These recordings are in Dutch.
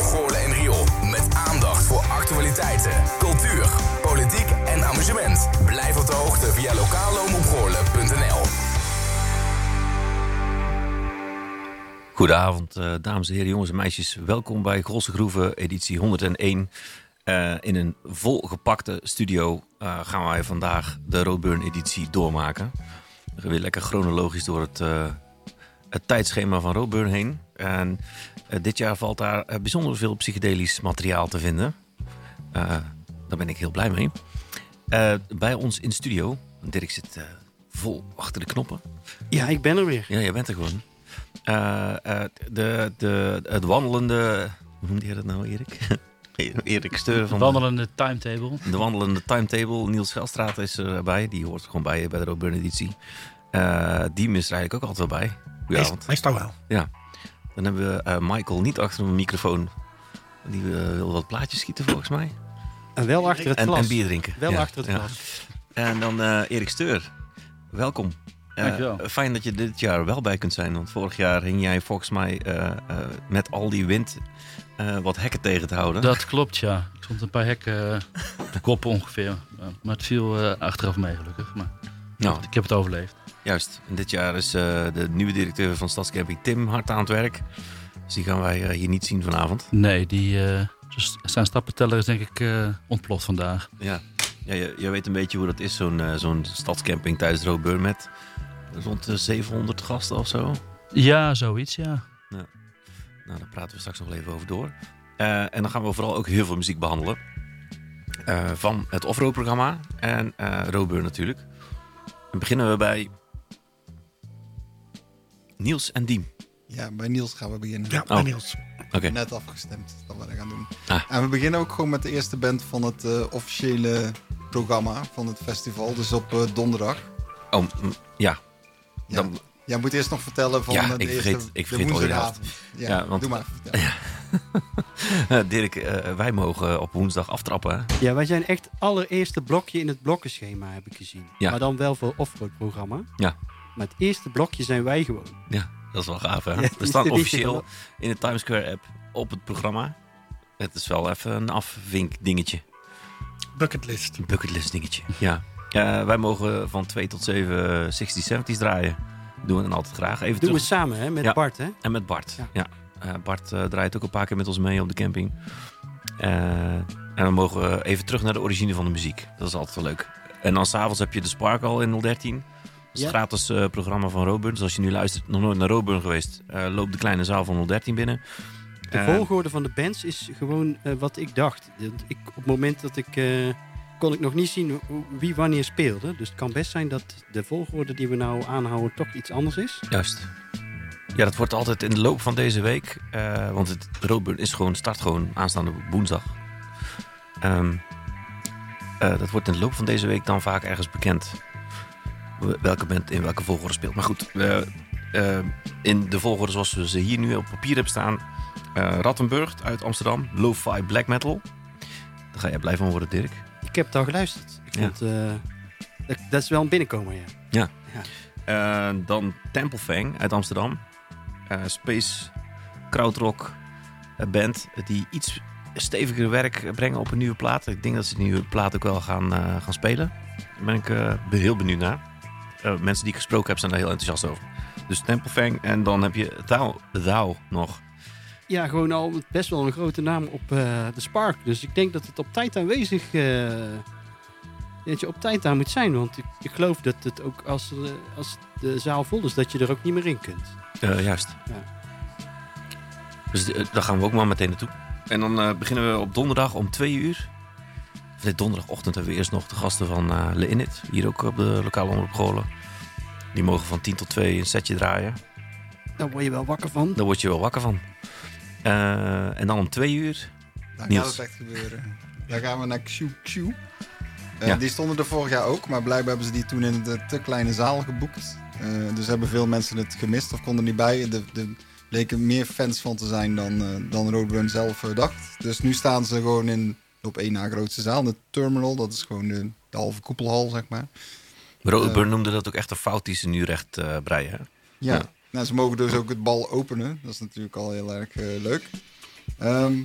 voor en Riool. Met aandacht voor actualiteiten, cultuur, politiek en amusement. Blijf op de hoogte via lokaalomroepgoorlen.nl Goedenavond, uh, dames en heren, jongens en meisjes. Welkom bij Grolse Groeven, editie 101. Uh, in een volgepakte studio uh, gaan wij vandaag de Roadburn-editie doormaken. We gaan weer lekker chronologisch door het, het tijdschema van Roadburn heen. En dit jaar valt daar bijzonder veel psychedelisch materiaal te vinden. daar ben ik heel blij mee. bij ons in de studio, Dirk zit vol achter de knoppen. Ja, ik ben er weer. Ja, jij bent er gewoon. Uh, de, de, het wandelende. Hoe noemde je dat nou, Erik? Erik Steur van. De wandelende timetable. De wandelende timetable. Niels Gelstraat is erbij. Die hoort gewoon bij bij de Roburn editie. Uh, die is er eigenlijk ook altijd wel bij. Goedenavond. Meestal wel. Ja. Dan hebben we uh, Michael niet achter een microfoon. Die wil wat plaatjes schieten volgens mij. En wel achter het en, glas. En bier drinken. Wel ja. achter het ja. glas. En dan Erik Steur. Welkom. Uh, fijn dat je dit jaar wel bij kunt zijn. Want vorig jaar hing jij volgens mij uh, uh, met al die wind wat hekken tegen te houden. Dat klopt, ja. Ik stond een paar hekken op de kop ongeveer. maar het viel achteraf mee gelukkig. Maar nou, ik heb het overleefd. Juist. En dit jaar is de nieuwe directeur van Stadscamping Tim hard aan het werk. Dus die gaan wij hier niet zien vanavond. Nee, die, zijn stappenteller is denk ik ontploft vandaag. Ja, ja je, je, weet een beetje hoe dat is, zo'n zo'n stadscamping tijdens Roodburn met rond de 700 gasten of zo. Ja, zoiets, ja. ja. Nou, daar praten we straks nog even over door. Uh, en dan gaan we vooral ook heel veel muziek behandelen. Uh, van het off-road programma en uh, Roadburn natuurlijk. Dan beginnen we bij Niels en Diem. Ja, bij Niels gaan we beginnen. Ja, bij oh. Niels. Okay. Net afgestemd dat we dat gaan doen. Ah. En we beginnen ook gewoon met de eerste band van het officiële programma van het festival. Dus op donderdag. Oh, ja, ja. Dan... Jij moet eerst nog vertellen van ja, de ik eerste, vergeet, ik vergeet de woensdagavond. Ja, ja, want, doe maar. Ja. Dirk, uh, wij mogen op woensdag aftrappen. Hè? Ja, wij zijn echt allereerste blokje in het blokkenschema, heb ik gezien. Ja. Maar dan wel voor offroad programma. Ja. Maar het eerste blokje zijn wij gewoon. Ja, dat is wel gaaf hè. Ja, We staan officieel in de Times Square app op het programma. Het is wel even een afvink dingetje. Bucketlist. Bucketlist dingetje, ja. Uh, wij mogen van 2 tot 7 60 70's draaien. Doen we dan altijd graag. Even Doen terug. we samen hè, met ja. Bart hè? En met Bart, ja. ja. Uh, Bart uh, draait ook een paar keer met ons mee op de camping. en dan mogen we even terug naar de origine van de muziek. Dat is altijd wel leuk. En dan s'avonds heb je de Sparkle in 013. Het gratis programma van Roburn. Dus als je nu luistert, nog nooit naar Roburn geweest, loop de kleine zaal van 013 binnen. De volgorde van de bands is gewoon wat ik dacht. Ik, op het moment dat ik kon ik nog niet zien wie wanneer speelde. Dus het kan best zijn dat de volgorde die we nou aanhouden toch iets anders is. Juist. Ja, dat wordt altijd in de loop van deze week. Uh, want het Roadburn is gewoon, start gewoon aanstaande woensdag. Um, uh, dat wordt in de loop van deze week dan vaak ergens bekend. Welke band in welke volgorde speelt. Maar goed, uh, in de volgorde zoals we ze hier nu op papier hebben staan. Rattenburg uit Amsterdam. Lo-fi black metal. Daar ga jij blij van worden, Dirk. Ik heb het al geluisterd. Ik ja. uh, dat, dat, is wel een binnenkomen, ja. Ja. ja. Dan uit Amsterdam. Space Krautrock band die iets steviger werk brengen op een nieuwe plaat. Ik denk dat ze die nieuwe plaat ook wel gaan, gaan spelen. Daar ben ik heel benieuwd naar. Mensen die ik gesproken heb zijn daar heel enthousiast over. Dus Templefang en dan heb je Thou, Thou nog. Ja, gewoon al best wel een grote naam op uh, de Spark. Dus ik denk dat het op tijd aanwezig uh, dat je op tijd daar moet zijn. Want ik, ik geloof dat het ook als, als de zaal vol is, dat je er ook niet meer in kunt. juist. Ja. Dus daar gaan we ook maar meteen naartoe. En dan beginnen we op donderdag om twee uur. Donderdagochtend hebben we eerst nog de gasten van uh, Le Init. Hier ook op de lokale omroep Golen. Die mogen van 10 tot 2 een setje draaien. Daar word je wel wakker van. Daar word je wel wakker van. Uh, en dan om twee uur. Dan Niels. gaat het echt gebeuren. Dan gaan we naar Q Q. Uh, ja. Die stonden er vorig jaar ook, maar blijkbaar hebben ze die toen in de te kleine zaal geboekt. Uh, dus hebben veel mensen het gemist of konden niet bij. Er leken meer fans van te zijn dan, uh, dan Roadrun zelf dacht. Dus nu staan ze gewoon in op één na grootste zaal, de Terminal. Dat is gewoon de, de halve koepelhal, zeg maar. Roadburn noemde dat ook echt een fout die ze nu recht breien. Ja. ja. Nou, ze mogen dus ook het bal openen. Dat is natuurlijk al heel erg uh, leuk. Ehm,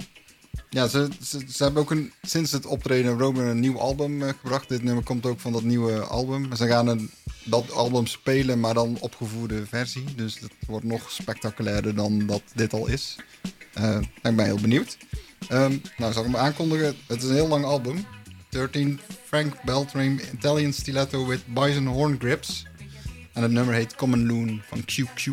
ja, ze, ze, ze, hebben ook een, sinds het optreden Roman een nieuw album gebracht. Dit nummer komt ook van dat nieuwe album. Ze gaan een, dat album spelen, maar dan opgevoerde versie. Dus het wordt nog spectaculairder dan dat dit al is. Uh, ik ben heel benieuwd. Um, nou, zal ik hem aankondigen? Het is een heel lang album. 13 Frank Beltram Italian Stiletto with Bison Horn Grips. En het nummer heet Common Loon van QQ.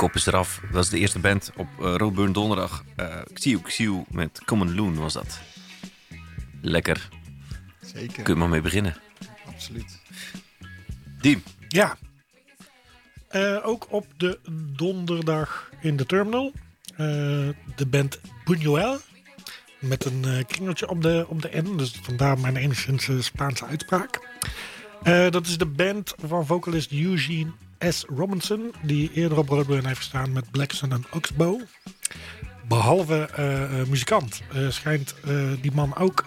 Kop is eraf. Dat is de eerste band op uh, Roadburn donderdag. Uh, Xiu Xiu met Common Loon was dat. Lekker. Zeker. Kun je maar mee beginnen. Absoluut. Diem. Ja. Uh, ook op de donderdag in de terminal. de band Buñuel. Met een uh, kringeltje op de, op de N. Dus vandaar mijn enigszins Spaanse uitspraak. dat is de band van vocalist Eugene S. Robinson, die eerder op Broadway heeft gestaan met Blackson en Oxbow. Behalve uh, muzikant uh, schijnt die man ook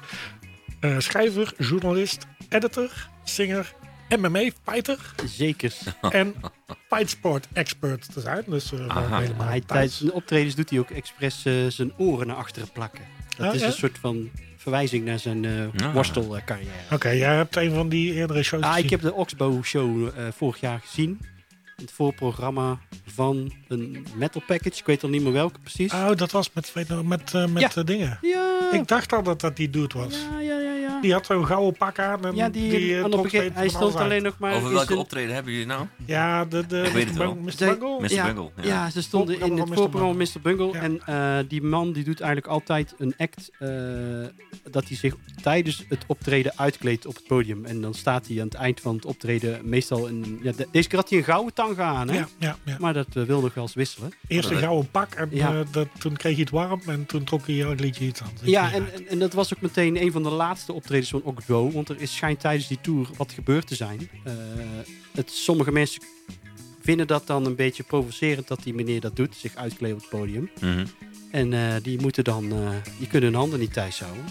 schrijver, journalist, editor, singer, MMA-fighter. Zeker. En fightsport-expert te zijn. Dus, hij, tijdens de optredens doet hij ook expres zijn oren naar achteren plakken. Dat ah, is een soort van verwijzing naar zijn uh, worstelcarrière. Oké, jij hebt een van die eerdere shows ah, Ik heb de Oxbow show vorig jaar gezien het voorprogramma van een metal package. Ik weet al niet meer welke precies. Oh, dat was met, met, uh, met ja. uh, dingen. Ja. Ik dacht al dat dat die dude was. Ja, ja, ja. ja. Die had zo'n gouden pak aan. En Ja, die, eh, trok het begin- hij stond alleen uit. nog maar... Over in welke zijn- optreden hebben jullie nou? Ja, de, de, Ik weet het Mr. wel. Bungle. Mr. Ja, Bungle. Ja, Ja. ze stonden in Voorprogramma het van Mr. voorprogramma Mr. Bungle. Ja. En eh, die man die doet eigenlijk altijd een act eh, dat hij zich tijdens het optreden uitkleedt op het podium. En dan staat hij aan het eind van het optreden meestal een... Ja, de- deze keer had hij een gouden tanga aan, hè? Ja, ja, ja. Maar dat eh, wil nog wel eens wisselen. Eerst een gouden pak en Ja. eh, dat, toen kreeg hij het warm en toen trok hij het liedje iets aan. Ja, en, en, en dat was ook meteen een van de laatste optredens van Okdo. Want er is, schijnt tijdens die tour wat gebeurd te zijn. Eh, het, sommige mensen vinden dat dan een beetje provocerend dat die meneer dat doet. Zich uitkleden op het podium. Mhm. En eh, die moeten dan, eh, die kunnen hun handen niet thuis houden.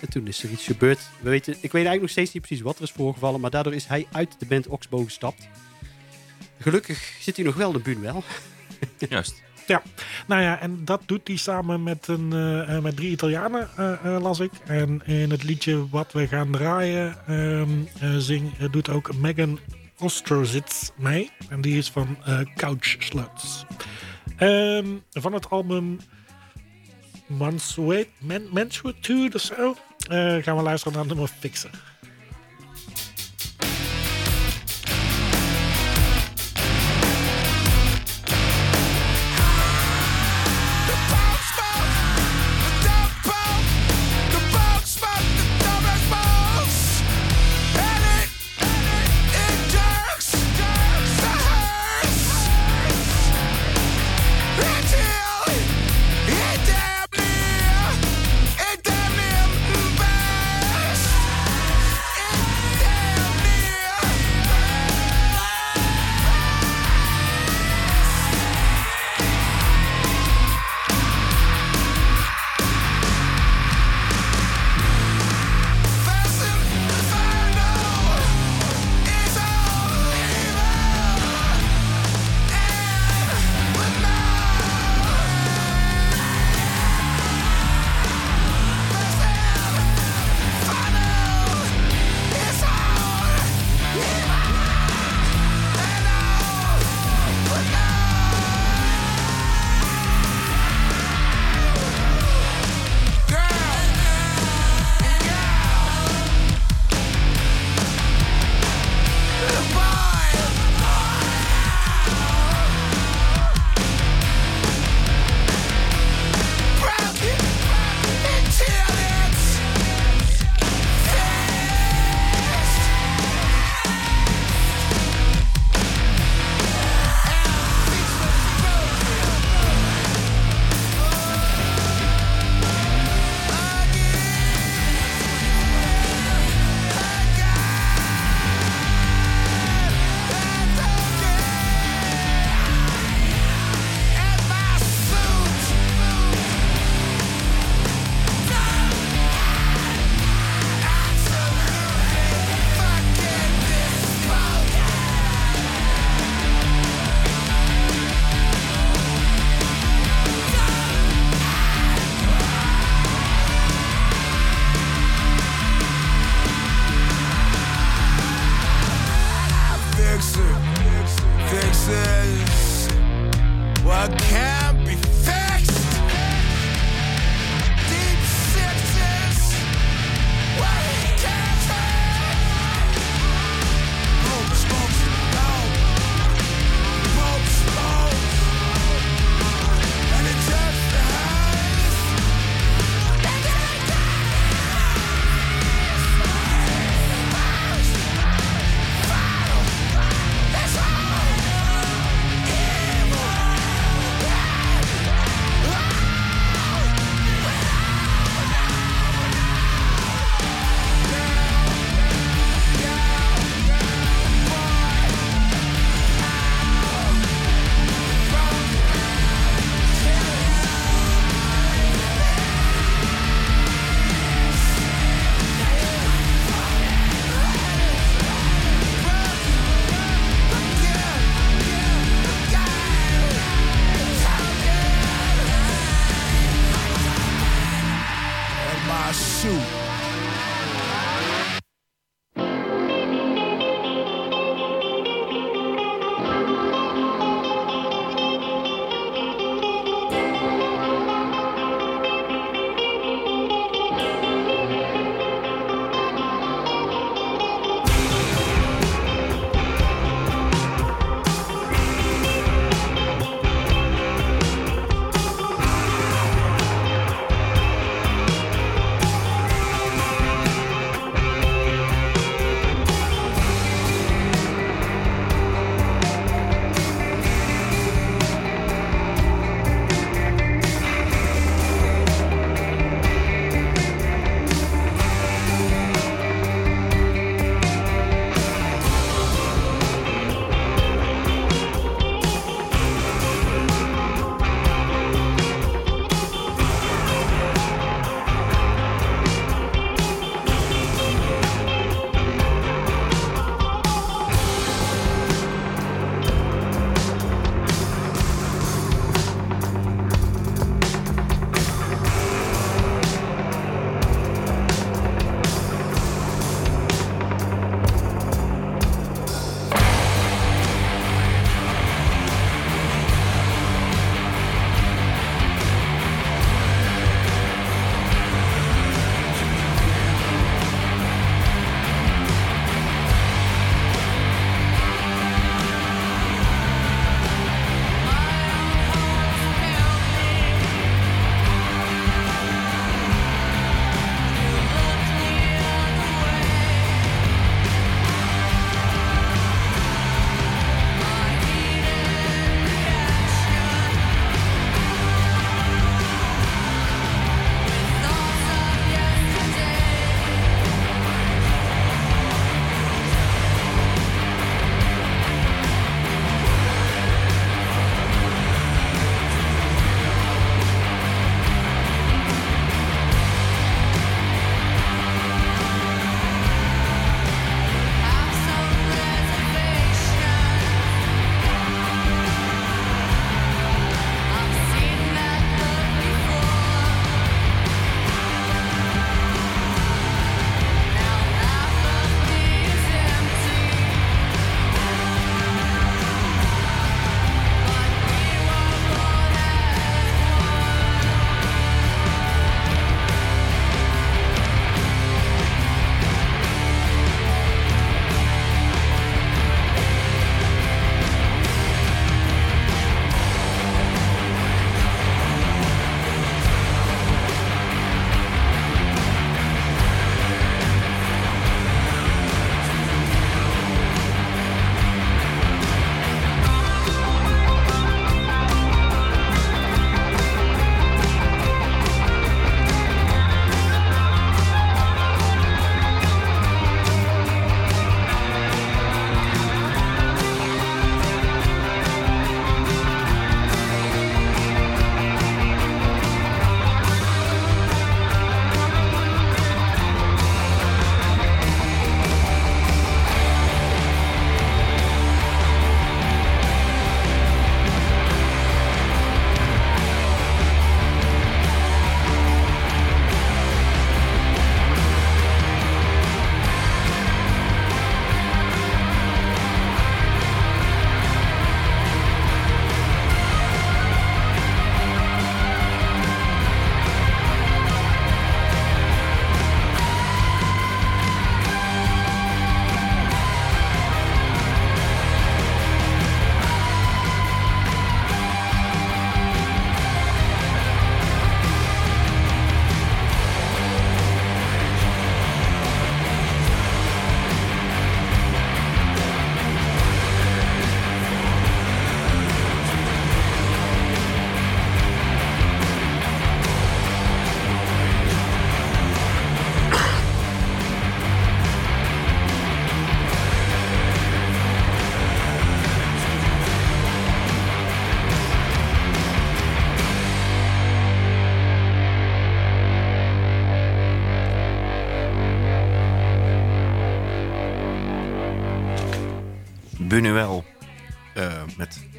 En toen is er iets gebeurd. We weten, ik weet eigenlijk nog steeds niet precies wat er is voorgevallen. Maar daardoor is hij uit de band Oxbow gestapt. Gelukkig zit hij nog wel de bühne wel. Juist. Nou ja, en dat doet hij samen met, een, eh, eh, met drie Italianen, eh, eh, las ik. En in het liedje wat we gaan draaien, ehm, eh, zing, doet ook Megan Ostrozitz mee. En die is van eh, Couch Sluts. Ehm, van het album Mansuet, Man, Mansuetude of zo, eh, gaan we luisteren naar het nummer Fixer.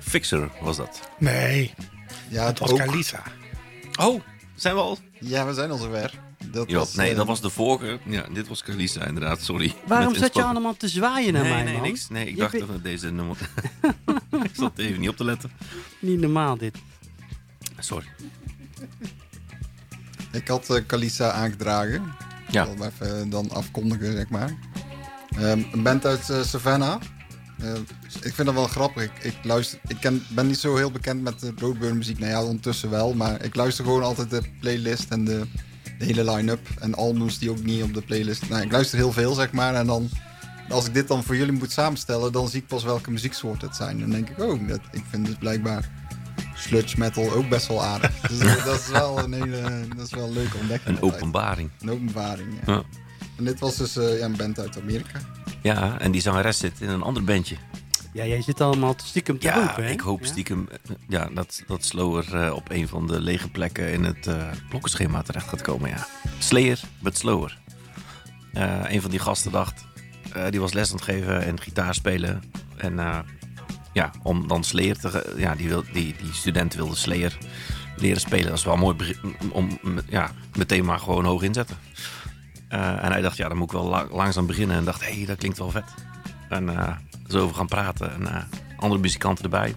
Fixer was dat. Nee, Ja, het was ook. Kalisa. Oh, zijn we al? Ja, we zijn al zover. Dat Ja, was, nee, eh, dat was de vorige. Ja, dit was Kalisa inderdaad, sorry. Waarom zat je allemaal te zwaaien naar nee, mij, nee, man? niks. Nee, ik Je dacht bent- dat deze nummer... ik zat even niet op te letten. Niet normaal, dit. Sorry. Ik had eh, Kalisa aangedragen. Ja. Ik zal hem even dan afkondigen, zeg maar. Ehm, een band uit eh, Savannah. Eh, ik vind dat wel grappig. Ik, ik, luister, ik ken, ben niet zo heel bekend met de Roadburn muziek. Nou ja, ondertussen wel. Maar ik luister gewoon altijd de playlist en de, de hele line-up. En albums die ook niet op de playlist... Nou, ik luister heel veel, zeg maar. En dan, als ik dit dan voor jullie moet samenstellen... dan zie ik pas welke muzieksoorten het zijn. Dan denk ik, oh, dat, ik vind dus blijkbaar... Sludge metal ook best wel aardig. Dus dat- dat is wel een hele... Dat is wel een leuke ontdekking. Een altijd. openbaring. Een openbaring, ja. Ja. En dit was dus eh, ja, een band uit Amerika. Ja, en die zangeres zit in een ander bandje. Ja, jij zit allemaal stiekem te Ja, hè? ik hoop stiekem eh, ja, dat, dat Slower eh, op een van de lege plekken in het eh blokkenschema terecht gaat komen. Ja. Slayer, but Slower. Eh, een van die gasten dacht, die was les aan het geven en gitaar spelen. En ja, om dan Slayer te... Ja, die, wil, die, die student wilde Slayer leren spelen. Dat is wel mooi om ja, meteen maar gewoon hoog inzetten. Eh, en hij dacht, ja, dan moet ik wel la- langzaam beginnen. En dacht, hé, hey, dat klinkt wel vet. En eh zo over gaan praten. En eh, andere muzikanten erbij.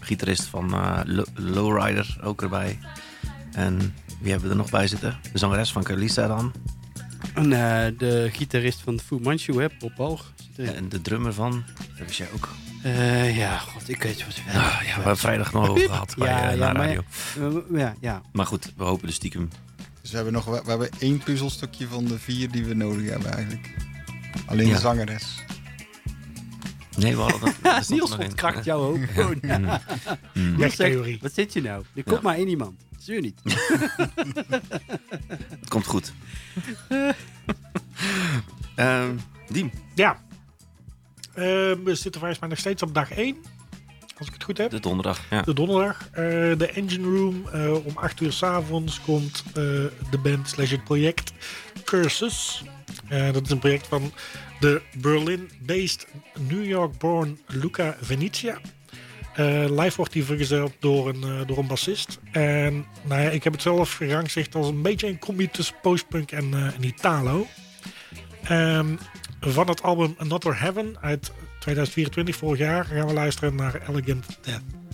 Gitarist van Lo- Lowrider ook erbij. En wie hebben we er nog bij zitten? De zangeres van Carlisa dan. En de gitarist van Fu Manchu, hè, Bob erin. En de drummer van, dat wist jij ook. Ja, god, ik weet wat het Ja, ja, we hebben vrijdag nog over gehad bij Ja, ja, na maar- radio. Eh, ja, ja. Maar goed, we hopen dus stiekem. Dus we hebben nog we hebben één puzzelstukje van de vier die we nodig hebben eigenlijk. Alleen Ja. de zangeres. Nee, we hadden dat. Niels één. ontkracht jou ook gewoon. Mm. Mm. Niels zegt, Wegtheorie. wat zit je nou? Er komt Ja. maar één iemand. Zeur niet. Het komt goed. Ehm Diem. Ja. Eh, we zitten volgens mij nog steeds op dag 1. Als ik het goed heb. De donderdag. Ja. De donderdag. Eh, de Engine Room. eh, om 8 uur s'avonds komt eh, de band slash het project Curses. Eh, dat is een project van de Berlin-based New York-born Luca Venezia. Eh, live wordt hij vergezeld door een, door een bassist. En nou ja, ik heb het zelf gerangschikt als een beetje een combi tussen postpunk en, en Italo. Ehm, van het album Another Heaven uit 2024, vorig jaar, gaan we luisteren naar Elegant Death.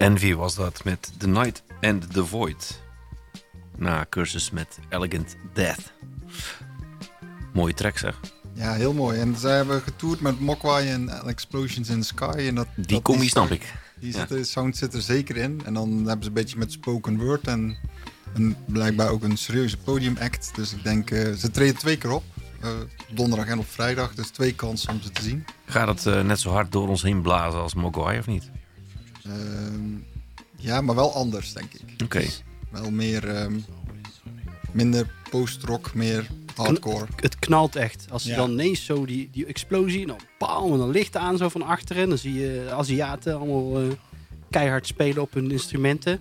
Envy was dat met The Night and the Void. Na cursus met Elegant Death. Mooie track zeg. Ja, heel mooi. En zij hebben getoerd met Mogwai en Explosions in the Sky. En dat, Die dat- combi snap ik. Die zit, sound zit er zeker in. En dan hebben ze een beetje met spoken word en, en blijkbaar ook een serieuze podiumact. Dus ik denk, eh, ze treden twee keer op. eh, donderdag en op vrijdag. Dus twee kansen om ze te zien. Gaat het eh, net zo hard door ons heen blazen als Mogwai of niet? Ehm, ja, maar wel anders, denk ik. Oké. Wel meer, ehm, minder post-rock, meer hardcore. Het knalt echt. Als je Ja. dan ineens zo die, die explosie, en dan bam, en dan licht aan zo van achteren. Dan zie je Aziaten allemaal eh, keihard spelen op hun instrumenten.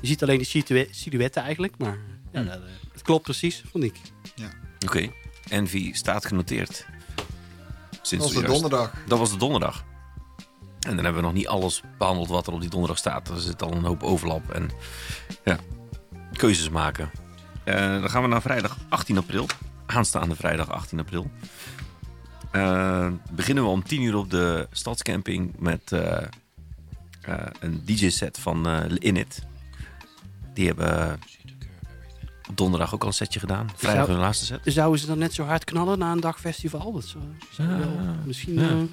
Je ziet alleen die silhou- silhouetten eigenlijk, maar ja, Hmm. dat, eh, het klopt precies, vond ik. Oké. Envy staat genoteerd. Sinds Dat was de donderdag. Dat was de donderdag. En dan hebben we nog niet alles behandeld wat er op die donderdag staat. Er zit al een hoop overlap en ja, keuzes maken. Eh, dan gaan we naar vrijdag 18 april. Aanstaande vrijdag 18 april. Eh, beginnen we om 10 uur op de stadscamping met eh, een DJ-set van Init. Die hebben op donderdag ook al een setje gedaan. Vrijdag hun laatste set. Zouden ze dan net zo hard knallen na een dagfestival? Dat zou, zou Ja, wel, misschien ja.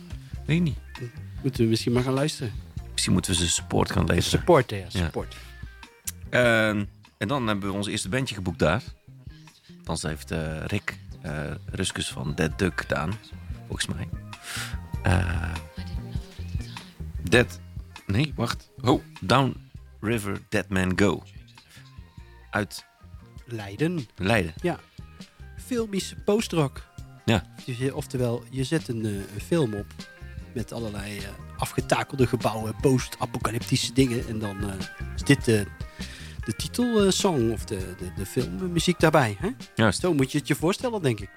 Weet ik niet. moeten we misschien maar gaan luisteren. Misschien moeten we ze support gaan leveren. Support, ja, Ja. support. Ehm, en dan hebben we ons eerste bandje geboekt daar. Dan heeft eh, Rick eh Ruskus van Dead Duck gedaan, volgens mij. Eh, Dead... Nee, wacht. Oh, Down River Dead Man Go. Uit Leiden. Leiden. Filmische postrock. Ja. Dus je- oftewel, je zet een, een film op met allerlei eh, afgetakelde gebouwen, post-apocalyptische dingen. En dan eh, is dit de, de titelsong of de, de, de filmmuziek daarbij. Hè? Juist. Zo moet je het je voorstellen, denk ik.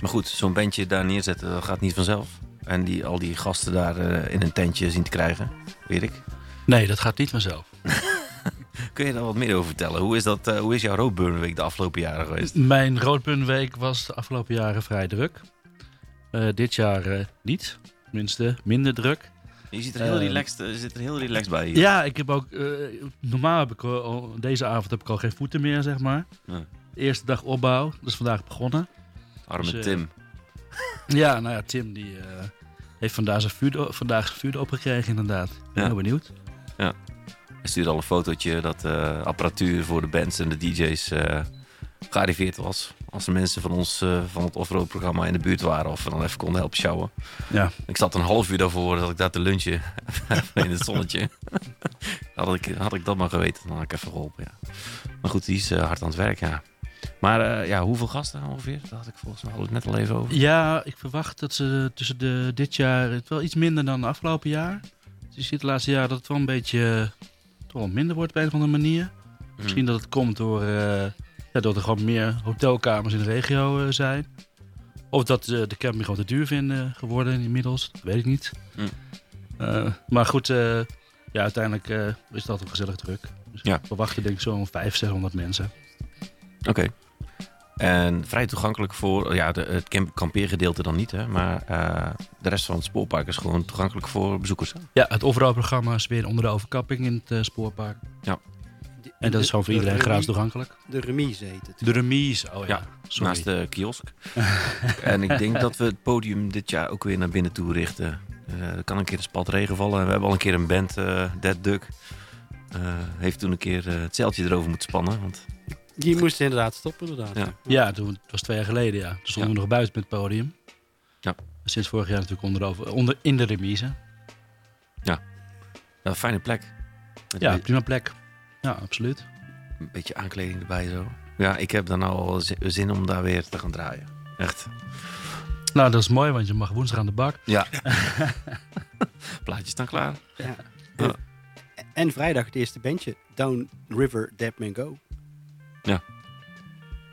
Maar goed, zo'n bandje daar neerzetten, dat gaat niet vanzelf. En die, al die gasten daar eh, in een tentje zien te krijgen. Weet ik. Nee, dat gaat niet vanzelf. Kun je daar wat meer over vertellen? Hoe is, dat, eh, hoe is jouw Roadburn Week de afgelopen jaren geweest? Mijn Roodpuntweek was de afgelopen jaren vrij druk. Eh, dit jaar eh, niet. Tenminste, minder druk. Je ziet er heel, Eh, relaxed, zit er heel relaxed bij. hier. Ja, ik heb ook... eh, normaal heb ik al- deze avond heb ik al geen voeten meer, zeg maar. Ja. De eerste dag opbouw. Is vandaag begonnen. Arme Dus, eh, Tim. Ja, nou ja, Tim die eh, heeft vandaag zijn vuur, vandaag zijn vuur opgekregen inderdaad. Ik ben Ja. heel benieuwd. Hij stuurde al een fotootje dat de apparatuur voor de bands en de DJ's gearriveerd was. Als er mensen van ons eh, van het offroad programma in de buurt waren of we dan even konden helpen sjouwen. Ja. Ik zat een half uur daarvoor dat ik daar te lunchen in het zonnetje. had, ik, had ik dat maar geweten, dan had ik even geholpen. Ja. Maar goed, die is eh, hard aan het werk, ja. Maar eh, ja, hoeveel gasten ongeveer? Dat had ik volgens mij het net al even over. Ja, ik verwacht dat ze tussen de, dit jaar het wel iets minder dan afgelopen jaar. Dus je ziet het laatste jaar dat het wel een beetje toch wel minder wordt op een of andere manier. Misschien dat het komt door, ja, dat er gewoon meer hotelkamers in de regio eh, zijn. Of dat eh, de camping gewoon te duur vinden geworden inmiddels. Dat weet ik niet. Eh, maar goed, eh, ja, uiteindelijk eh, is het altijd gezellig druk. Dus Ja. verwacht je denk ik zo'n 500, 600 mensen. Oké. En vrij toegankelijk voor, ja, de, het camp- kampeergedeelte dan niet, hè, maar eh, de rest van het spoorpark is gewoon toegankelijk voor bezoekers. hè? Ja, het overal programma is weer onder de overkapping in het eh, spoorpark. En dat is gewoon voor De- iedereen de gratis toegankelijk. De remise heet het. De remise, oh ja. Ja, Sorry. Naast de kiosk. en ik denk dat we het podium dit jaar ook weer naar binnen toe richten. Eh, er kan een keer een spat regen vallen. We hebben al een keer een band, eh Dead Duck. eh, heeft toen een keer eh, het zeiltje erover moeten spannen. Want Die moest inderdaad stoppen, inderdaad. Ja. Ja, toen, het was twee jaar geleden, ja. Toen stonden we nog buiten met het podium. Ja. Sinds vorig jaar natuurlijk onder, de over, onder in de remise. ja, een fijne plek. Met Ja, een, prima plek. Ja, absoluut. een beetje aankleding erbij zo. Ja, ik heb dan al zi- zin om daar weer te gaan draaien. Echt. Nou, dat is mooi, want je mag woensdag aan de bak. Ja. Plaatjes staan klaar. Ja. Ja. En vrijdag het eerste bandje, Down River Dead Man Go. Ja.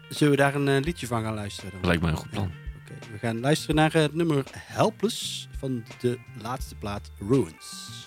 Zullen we daar een eh, liedje van gaan luisteren? Dan? Dat lijkt mij een goed plan. Oké, we gaan luisteren naar eh, het nummer Helpless van de laatste plaat Ruins.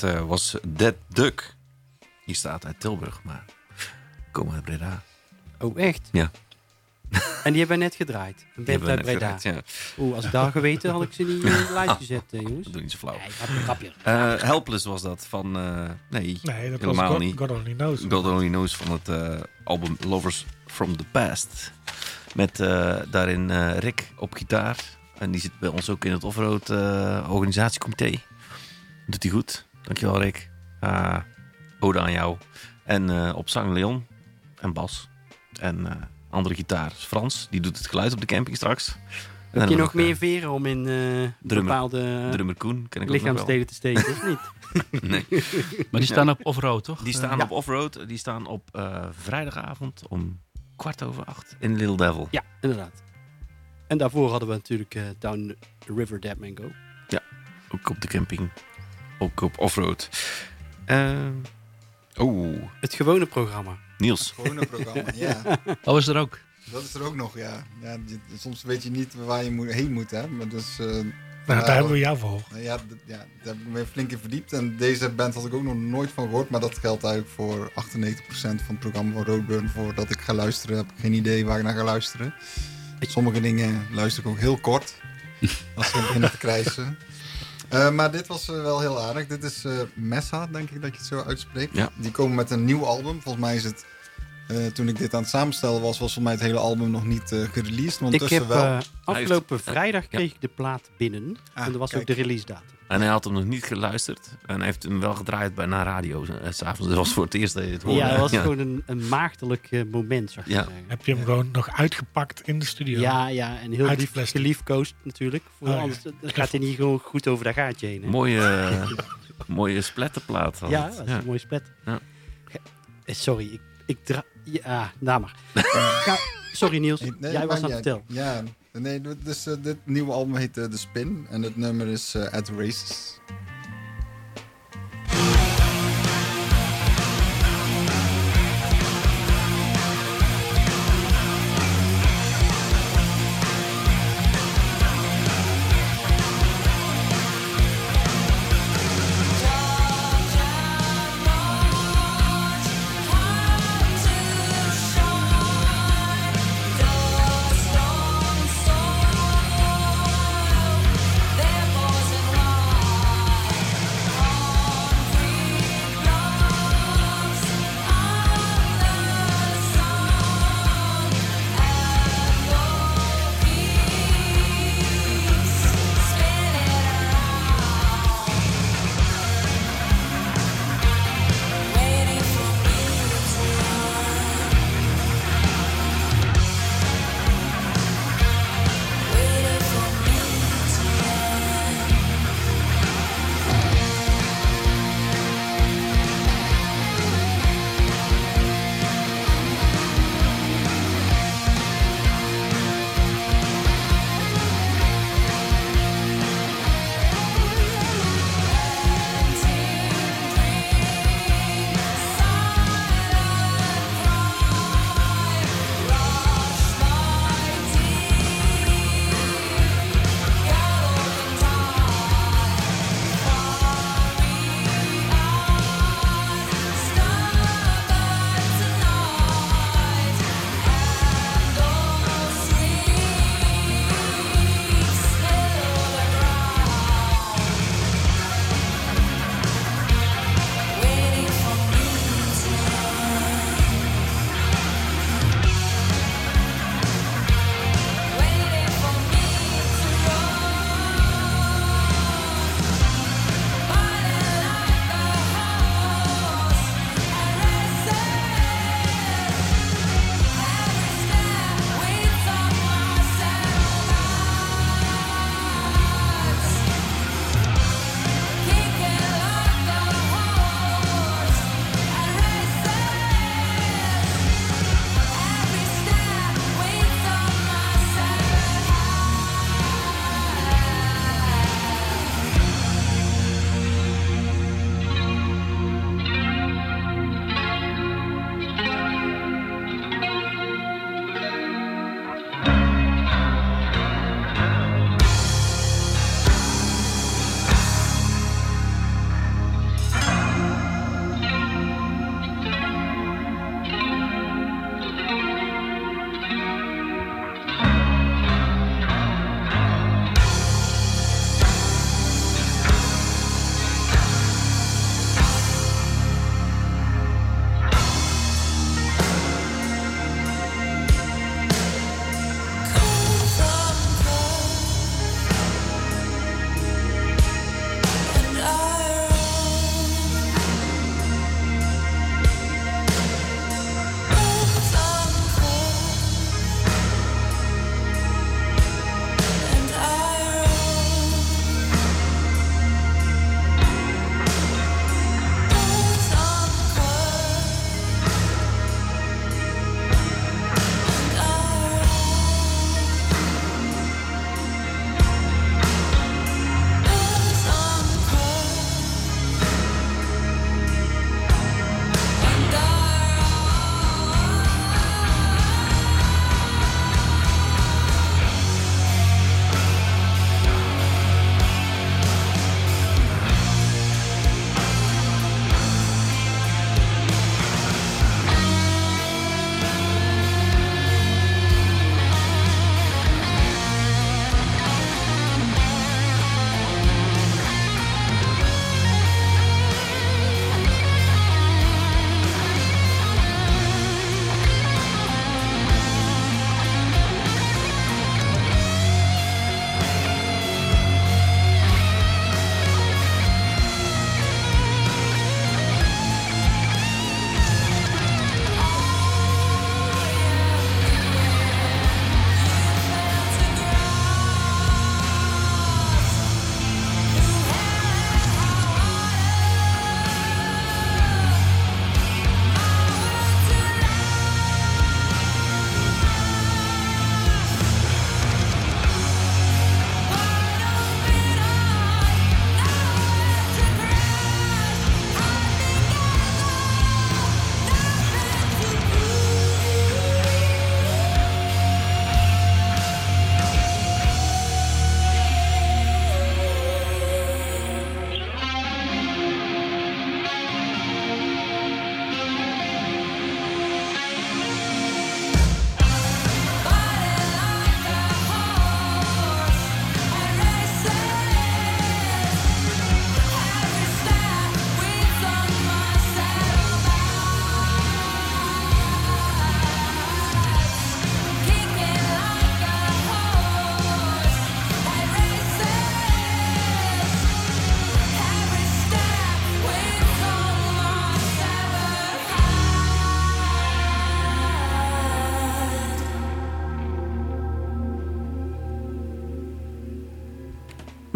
Dat eh, was Dead Duck. Die staat uit Tilburg, maar komen uit Breda. Oh, echt? Ja. En die hebben we net gedraaid. Een Die band hebben uit we net Breda. gedraaid, Oeh, als ik daar geweten had ik ze niet in het lijst gezet, eh, jongens. Doe niet zo flauw. Nee, grapje, grapje. Eh, Helpless was dat van... eh, nee, Nee, dat was helemaal God, niet. God Only Knows. God Only Knows van het album Lovers from the Past. Met eh, daarin eh, Rick op gitaar. En die zit bij ons ook in het Offroad eh organisatiecomité. Doet hij goed. Dankjewel Rick. Uh, ode aan jou. En eh, op zang Leon. En Bas. En eh, andere gitaar is Frans. Die doet het geluid op de camping straks. Heb je nog meer veren om in eh, bepaalde Drummer Koen. Ken ik ook nog wel. lichaamsdelen te steken, of niet? Nee. Maar die staan op off-road, toch? Die staan Ja. op offroad. Die staan op eh, vrijdagavond om kwart over acht in Little Devil. Ja, inderdaad. En daarvoor hadden we natuurlijk eh, Down the River Dead Mango. Ook op de camping. Ook op offroad. Eh oh, Het gewone programma. Niels. Gewone programma, ja. Oh, is er ook? Dat is er ook nog, ja. ja je- soms weet je niet waar je heen moet, hè. Maar dus... eh, Nou, daar hebben we jou voor. Nou ja, ja, daar heb ik me flink in verdiept. En deze band had ik ook nog nooit van gehoord. Maar dat geldt eigenlijk voor 98% van het programma van Roadburn. Voordat ik ga luisteren, heb ik geen idee waar ik naar ga luisteren. Sommige dingen luister ik ook heel kort. als ze beginnen te krijsen. Eh, maar dit was eh, wel heel aardig. Dit is eh Messa, denk ik dat je het zo uitspreekt. Ja. Die komen met een nieuw album. Volgens mij is het... eh, toen ik dit aan het samenstellen was, was volgens mij het hele album nog niet eh gereleased. Maar Ik heb wel. afgelopen heeft- vrijdag kreeg ik de plaat binnen. Ah, en dat was kijk. ook de release datum. En hij had hem nog niet geluisterd. En hij heeft hem wel gedraaid bij na radio. eh, s s'avonds. Dat was voor het eerst dat je het hoorde. Ja, dat was gewoon een, een maagdelijk eh, moment, zou ik Ja. zeggen. Heb je hem gewoon nog uitgepakt in de studio? Ja, ja, en heel lief, geliefkoosd natuurlijk. Voor Oh, ja. anders gaat hij niet gewoon goed over dat gaatje heen. Hè? Mooie, eh, mooie spletterplaat. had Ja, dat is een mooi splet. Ja. Eh, Sorry, ik, ik dra... Ja, nou maar. Ga- Sorry Niels, Nee, jij was aan het ja, vertellen. Ja, nee, dus dit nieuwe album heet eh, The Spin en het nummer is eh, At Races.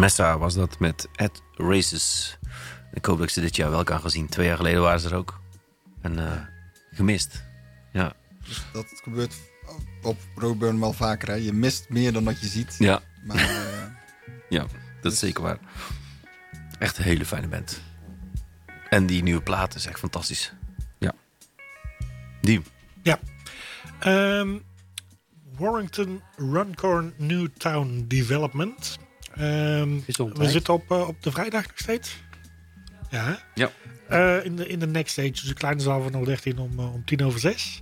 Messa was dat met At Races. Ik hoop dat ik ze dit jaar wel kan gaan zien. Twee jaar geleden waren ze er ook. En eh, gemist. Ja. Dus dat gebeurt op Roadburn wel vaker. Hè? Je mist meer dan dat je ziet. Ja. Maar eh, Ja, dat is zeker waar. Echt een hele fijne band. En die nieuwe plaat is echt fantastisch. Ja. Die. Ehm, Warrington Runcorn Newtown Development. Ehm, we zitten op, eh, op de vrijdag nog steeds. Ja, hè? Ja. Eh, in, de, in de next stage, dus de kleine zaal van 013 om, eh, om tien over zes.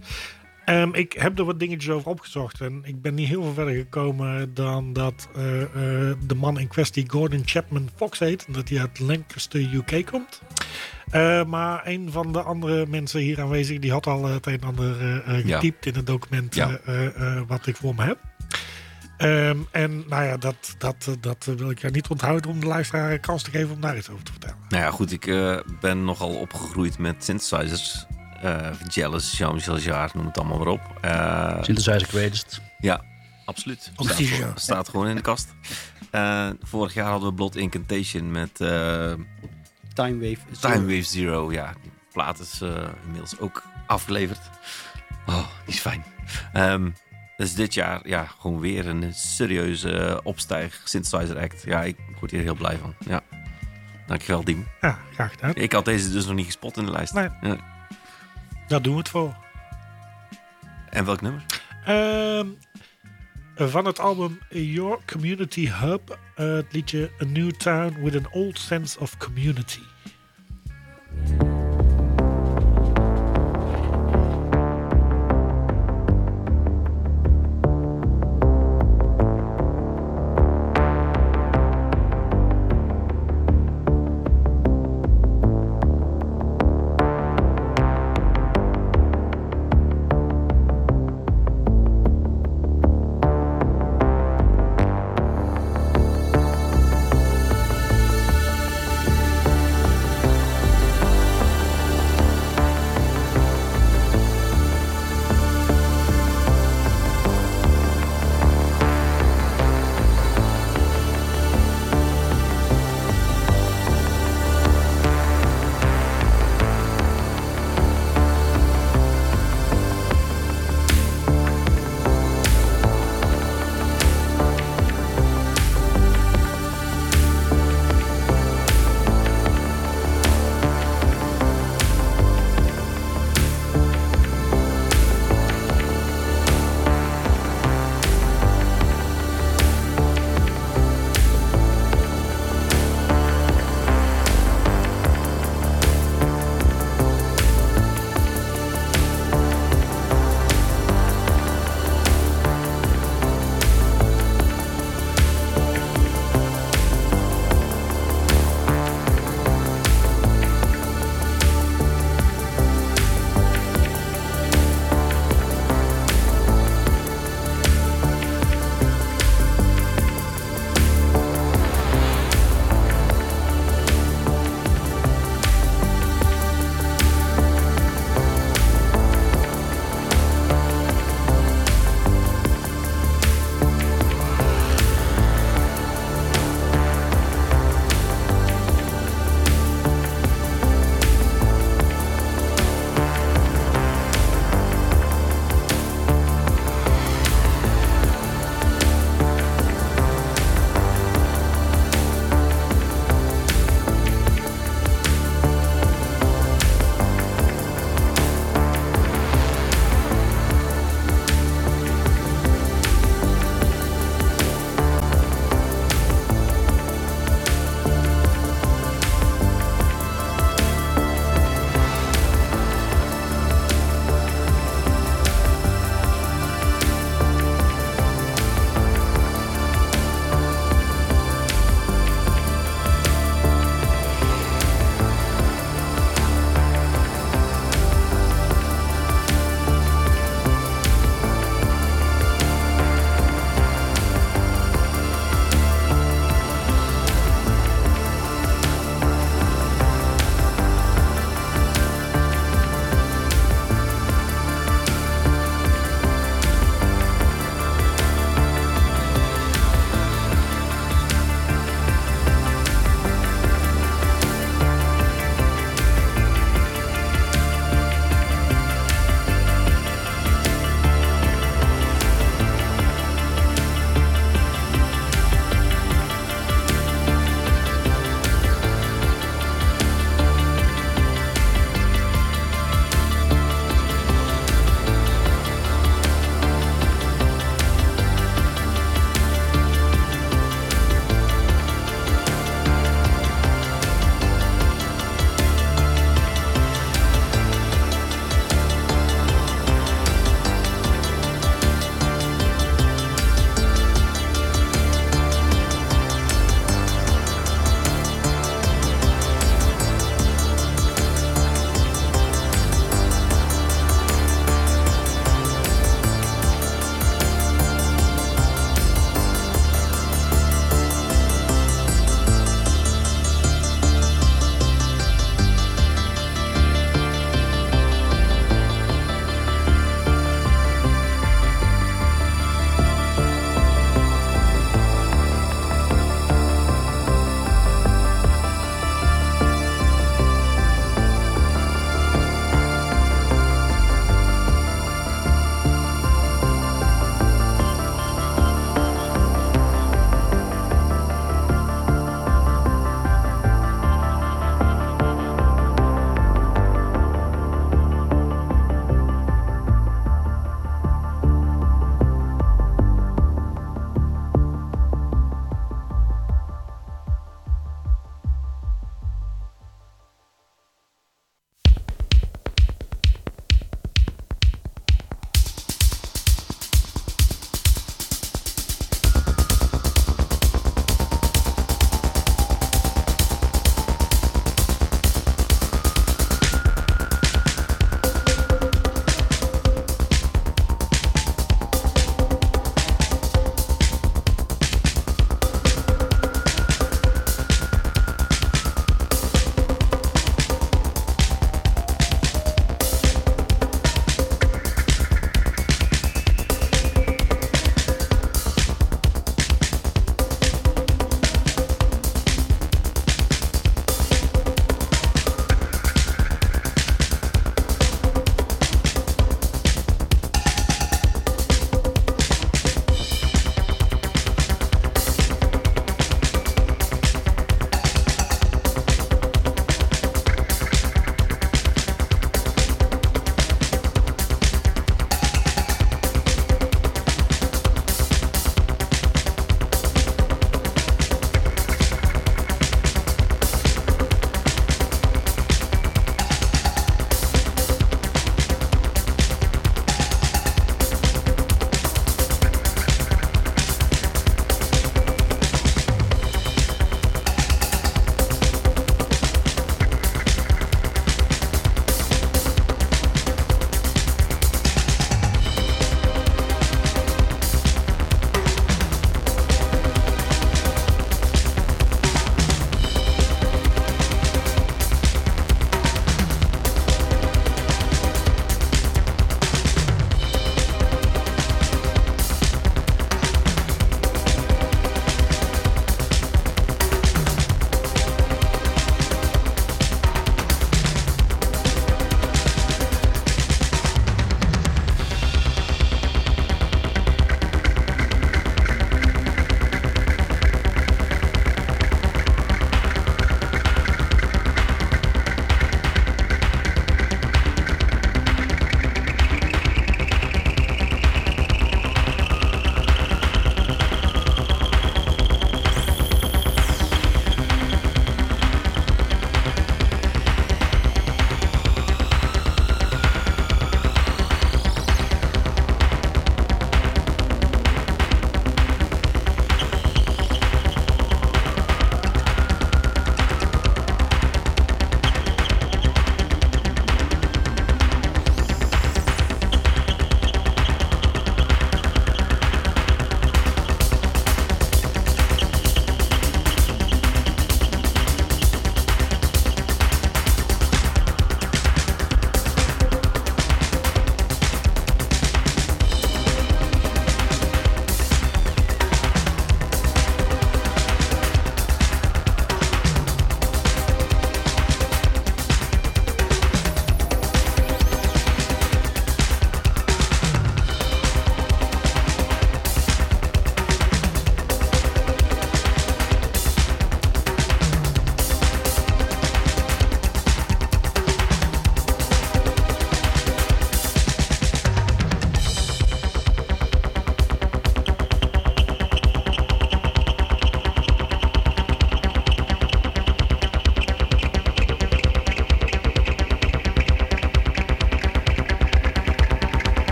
Ehm, ik heb er wat dingetjes over opgezocht. En ik ben niet heel veel verder gekomen dan dat eh, eh, de man in kwestie Gordon Chapman Fox heet. En dat hij uit Lancaster, UK komt. Eh, maar een van de andere mensen hier aanwezig, die had al het een en ander Ja. getypt in het document Ja. eh, eh, eh, wat ik voor me heb. Ehm, en nou ja, dat, dat, dat wil ik jou niet onthouden om de luisteraar een kans te geven om daar iets over te vertellen. Nou ja, goed. Ik eh, ben nogal opgegroeid met synthesizers. Eh Jealous, Jean-Michel Jarre, noem het allemaal maar op. Eh, Synthesizer greatest. ja, absoluut. Op de Staat, gewoon- staat gewoon in de kast. Eh, vorig jaar hadden we Blood Incantation met eh, Timewave. Time Wave Zero. Ja, die plaat is inmiddels ook afgeleverd. Oh, die is fijn. Ehm, dus dit jaar ja, gewoon weer een serieuze opstijg synthesizer act. Ja, ik word hier heel blij van. Ja. Dankjewel, Diem. Ja, graag gedaan. Ik had deze dus nog niet gespot in de lijst. Nee. Ja. Daar doen we het voor. En welk nummer? Ehm, van het album Your Community Hub, eh, het liedje A New Town with an Old Sense of Community.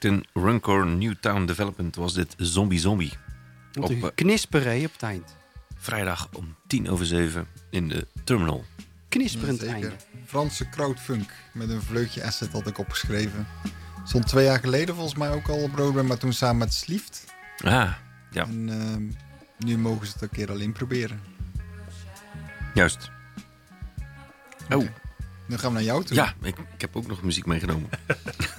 Warrington Runcorn Newtown Development was dit Zombie Zombie. Wat Op, eh, knisperij op het eind. Vrijdag om tien over zeven in de terminal. Knisperend einde. Franse crowdfunk met een vleugje asset had ik opgeschreven. Stond twee jaar geleden volgens mij ook al op Broadway, maar toen samen met Slieft. Ah, ja, En ehm, nu mogen ze het een keer alleen proberen. juist. Oh, Nu gaan we naar jou toe. ja, ik, ik heb ook nog muziek meegenomen.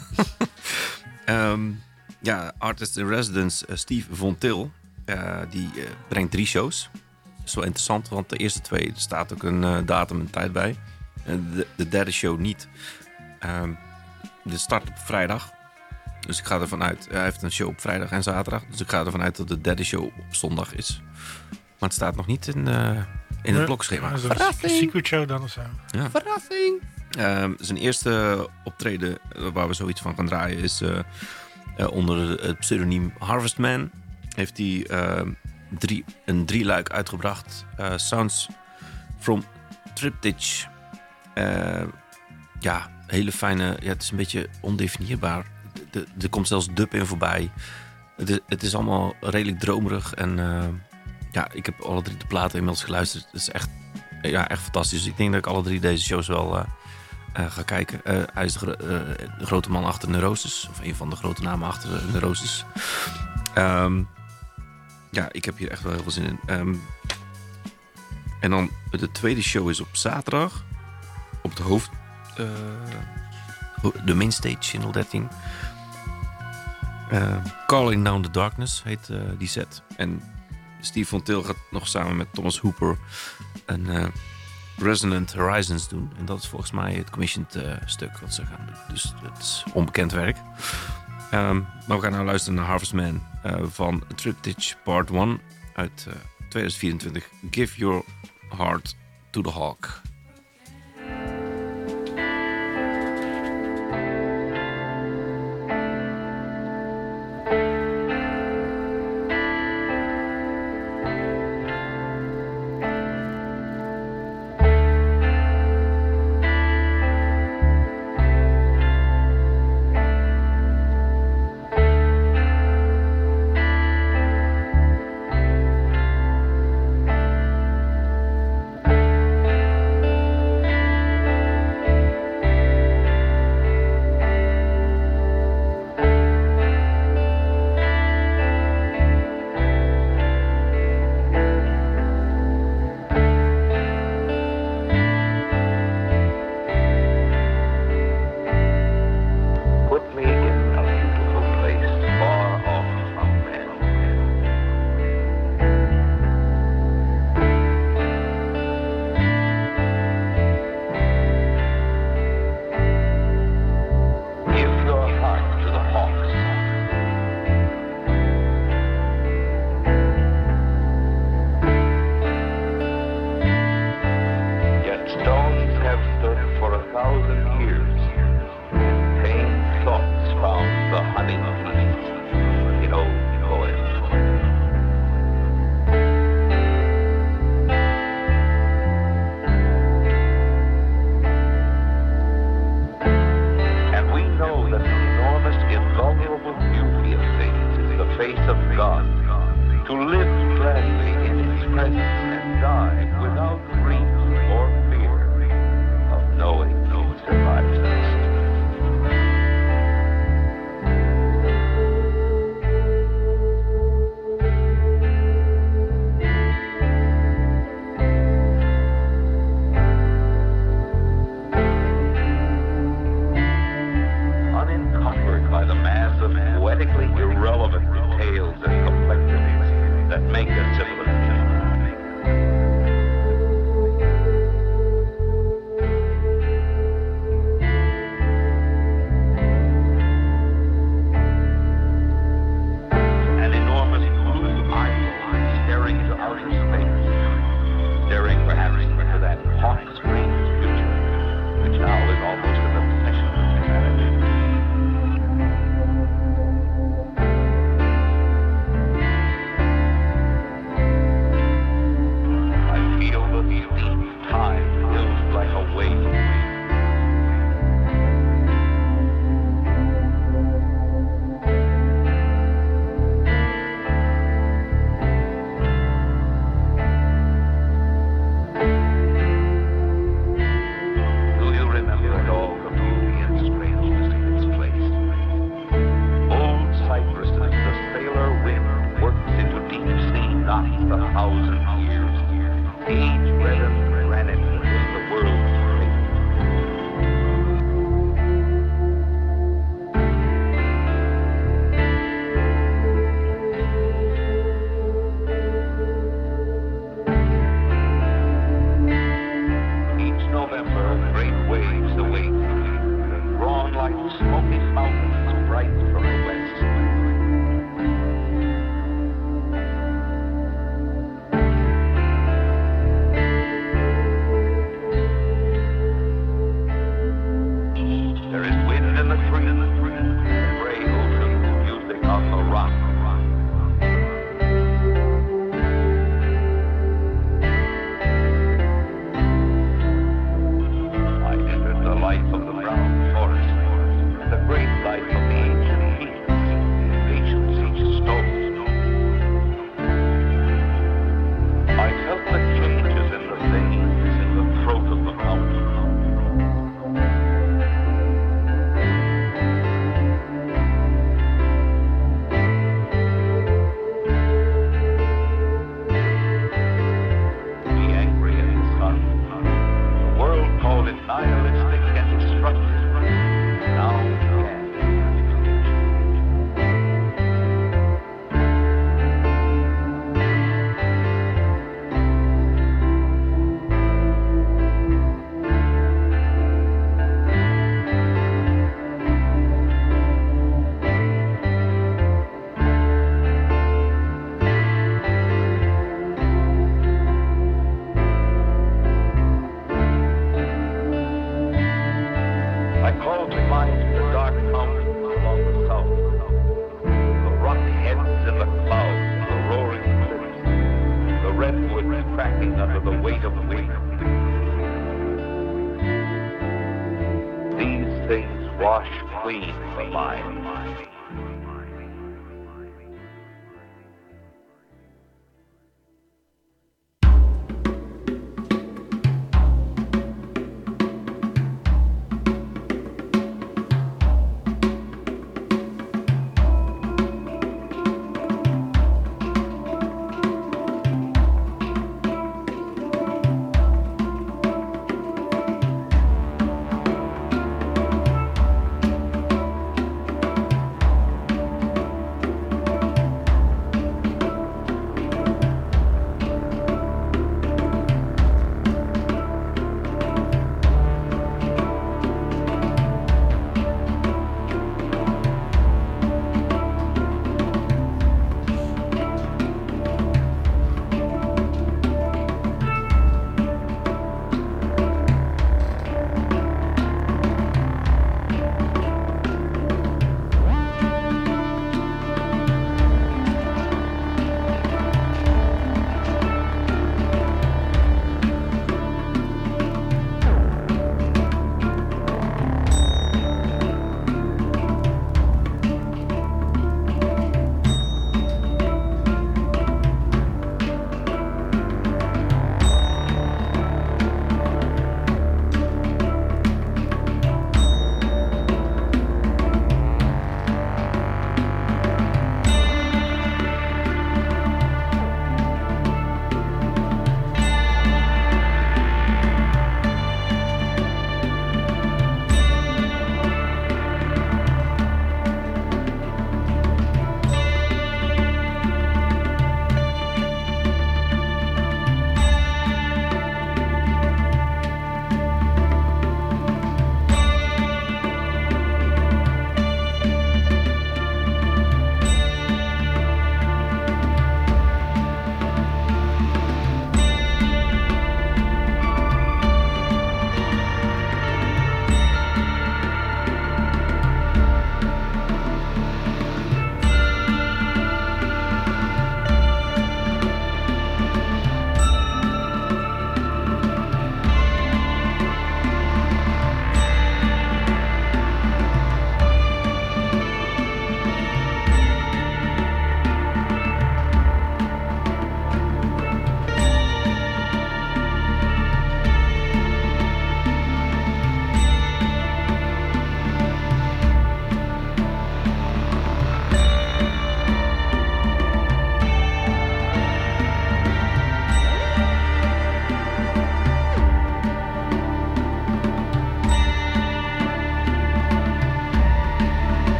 Ehm, ja, artist in residence eh, Steve Von Til, eh, die eh, brengt drie shows. Dat is wel interessant, want de eerste twee er staat ook een datum en tijd bij. En de, de derde show niet. Ehm, de start op vrijdag. Dus ik ga ervan uit. Hij heeft een show op vrijdag en zaterdag. Dus ik ga ervan uit dat de derde show op zondag is. Maar het staat nog niet in, eh, in het blokschema. Zo'n secret show dan of zo. Ja. Verrassing! Ehm, zijn eerste optreden eh, waar we zoiets van gaan draaien is eh, eh, onder het pseudoniem Harvestman. Heeft hij ehm, drie, een drieluik uitgebracht. Sounds from Triptych. Eh, ja, hele fijne. Ja, het is een beetje ondefinieerbaar. De- de- Er komt zelfs dub in voorbij. Het is, het is allemaal redelijk dromerig. En ja, ik heb alle drie de platen inmiddels geluisterd. Het is echt, ja, echt fantastisch. Dus ik denk dat ik alle drie deze shows wel eh, ga kijken. Eh, hij is de, eh, de grote man achter Neurosis. Of een van de grote namen achter de Neurosis. Ehm, ja, ik heb hier echt wel heel veel zin in. Ehm, en dan de tweede show is op zaterdag. Op het hoofd... ho- de mainstage in 013. Eh, Calling Down the Darkness heet die set. En Steve Von Til gaat nog samen met Thomas Hooper een Resonant Horizons doen. En dat is volgens mij het commissioned eh, stuk wat ze gaan doen. Dus het is onbekend werk. Ehm, maar we gaan nou luisteren naar Harvest Man eh, van Triptych Part 1 uit eh, 2024. Give Your Heart to the Hawk. Irrelevant details and complexities that make a civilization.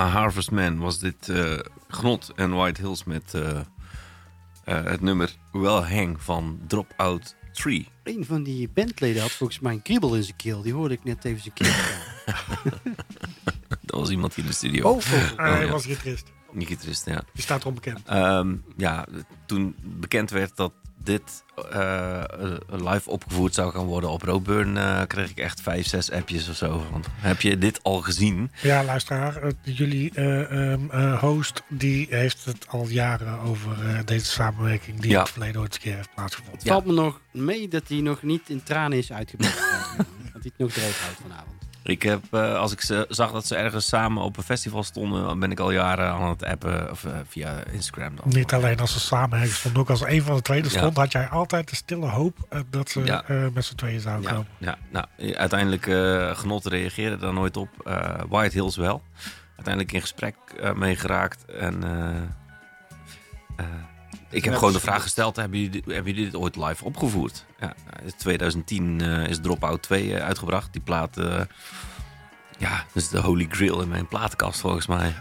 Na Harvest Man was dit eh Gnot en White Hills met eh, eh, het nummer Well Hang van Dropout Tree. Een van die bandleden had volgens mij een kriebel in zijn keel. Die hoorde ik net even zijn keel. Dat was iemand hier in de studio. Oh, oh. Hij ja. was gitarist. Niet gitarist, ja. Die staat erom bekend. Ehm, ja, toen bekend werd dat dit eh, live opgevoerd zou gaan worden op Roadburn, eh, kreeg ik echt vijf, zes appjes of zo. Van, heb je dit al gezien? Ja, luisteraar, eh, jullie eh, ehm, eh, host die heeft het al jaren over eh, deze samenwerking die Ja. in het verleden ooit een keer heeft plaatsgevonden. Het valt me nog mee dat hij nog niet in tranen is uitgebracht. dat hij het nog droog houdt vanavond. Ik heb, eh, als ik ze zag dat ze ergens samen op een festival stonden, ben ik al jaren aan het appen of, eh, via Instagram dan. Niet alleen als ze samen stond, ook als een van de tweede Ja. stond, had jij altijd de stille hoop eh, dat ze Ja. met z'n tweeën zouden Ja, komen. ja nou, uiteindelijk genot reageerde daar nooit op. White Hills wel. Uiteindelijk in gesprek mee geraakt. En ik heb gewoon de vraag gesteld: hebben jullie, dit- hebben jullie dit ooit live opgevoerd? Ja, in 2010 eh, is Dropout 2 eh, uitgebracht. Die plaat, eh, ja, dat is de holy grail in mijn platenkast volgens mij.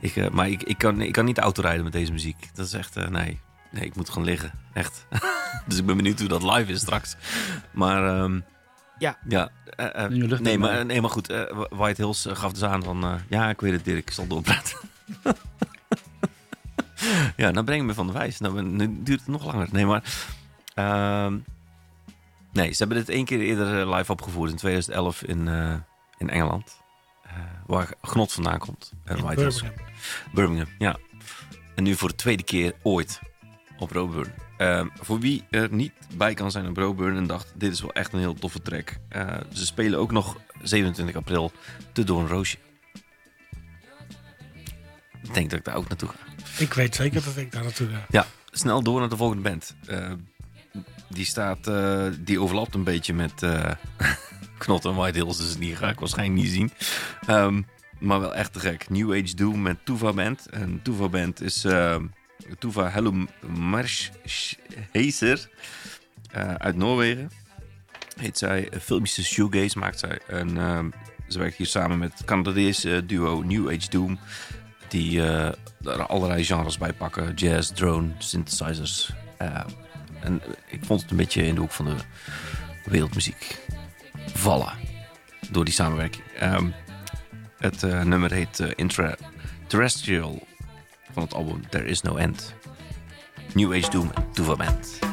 Ik, maar ik, ik, kan, ik kan niet autorijden met deze muziek. Dat is echt, nee. Nee, ik moet gewoon liggen. Echt. dus ik ben benieuwd hoe dat live is straks. Maar ehm, Ja. ja nee, maar, nee, maar goed. eh, White Hills gaf dus aan van... eh, ja, ik weet het Dirk, ik zal doorpraten. ja, nou breng me van de wijs. Nou, nu duurt het nog langer. Nee, maar... ehm, nee, ze hebben dit één keer eerder eh, live opgevoerd. In 2011 in, eh, in Engeland. Eh, waar Genot vandaan komt. Birmingham. Birmingham, ja. En nu voor de tweede keer ooit op Roadburn. Ehm, voor wie er niet bij kan zijn op Roadburn en dacht, dit is wel echt een heel toffe track. Ze spelen ook nog 27 april te Doorn Roosje. Ik denk dat ik daar ook naartoe ga. Ik weet zeker dat ik daar naartoe ga. Ja, snel door naar de volgende band. Eh, die staat, eh, die overlapt een beetje met eh Knot en White Hills, dus die ga ik waarschijnlijk niet zien. Ehm, maar wel echt te gek. New Age Doom met Tuva Band. En Tuva Band is uh, Tuva Hellum Marshheser uh, uit Noorwegen. Heet zij filmische shoegaze, maakt zij. En ehm, ze werkt hier samen met het Canadese duo New Age Doom. Die eh, er allerlei genres bij pakken. Jazz, drone, synthesizers. Eh, en ik vond het een beetje in de hoek van de wereldmuziek vallen. Door die samenwerking. Ehm, het eh, nummer heet eh, Intra Terrestrial van het album There Is No End. New Age Doom en Tuva Band.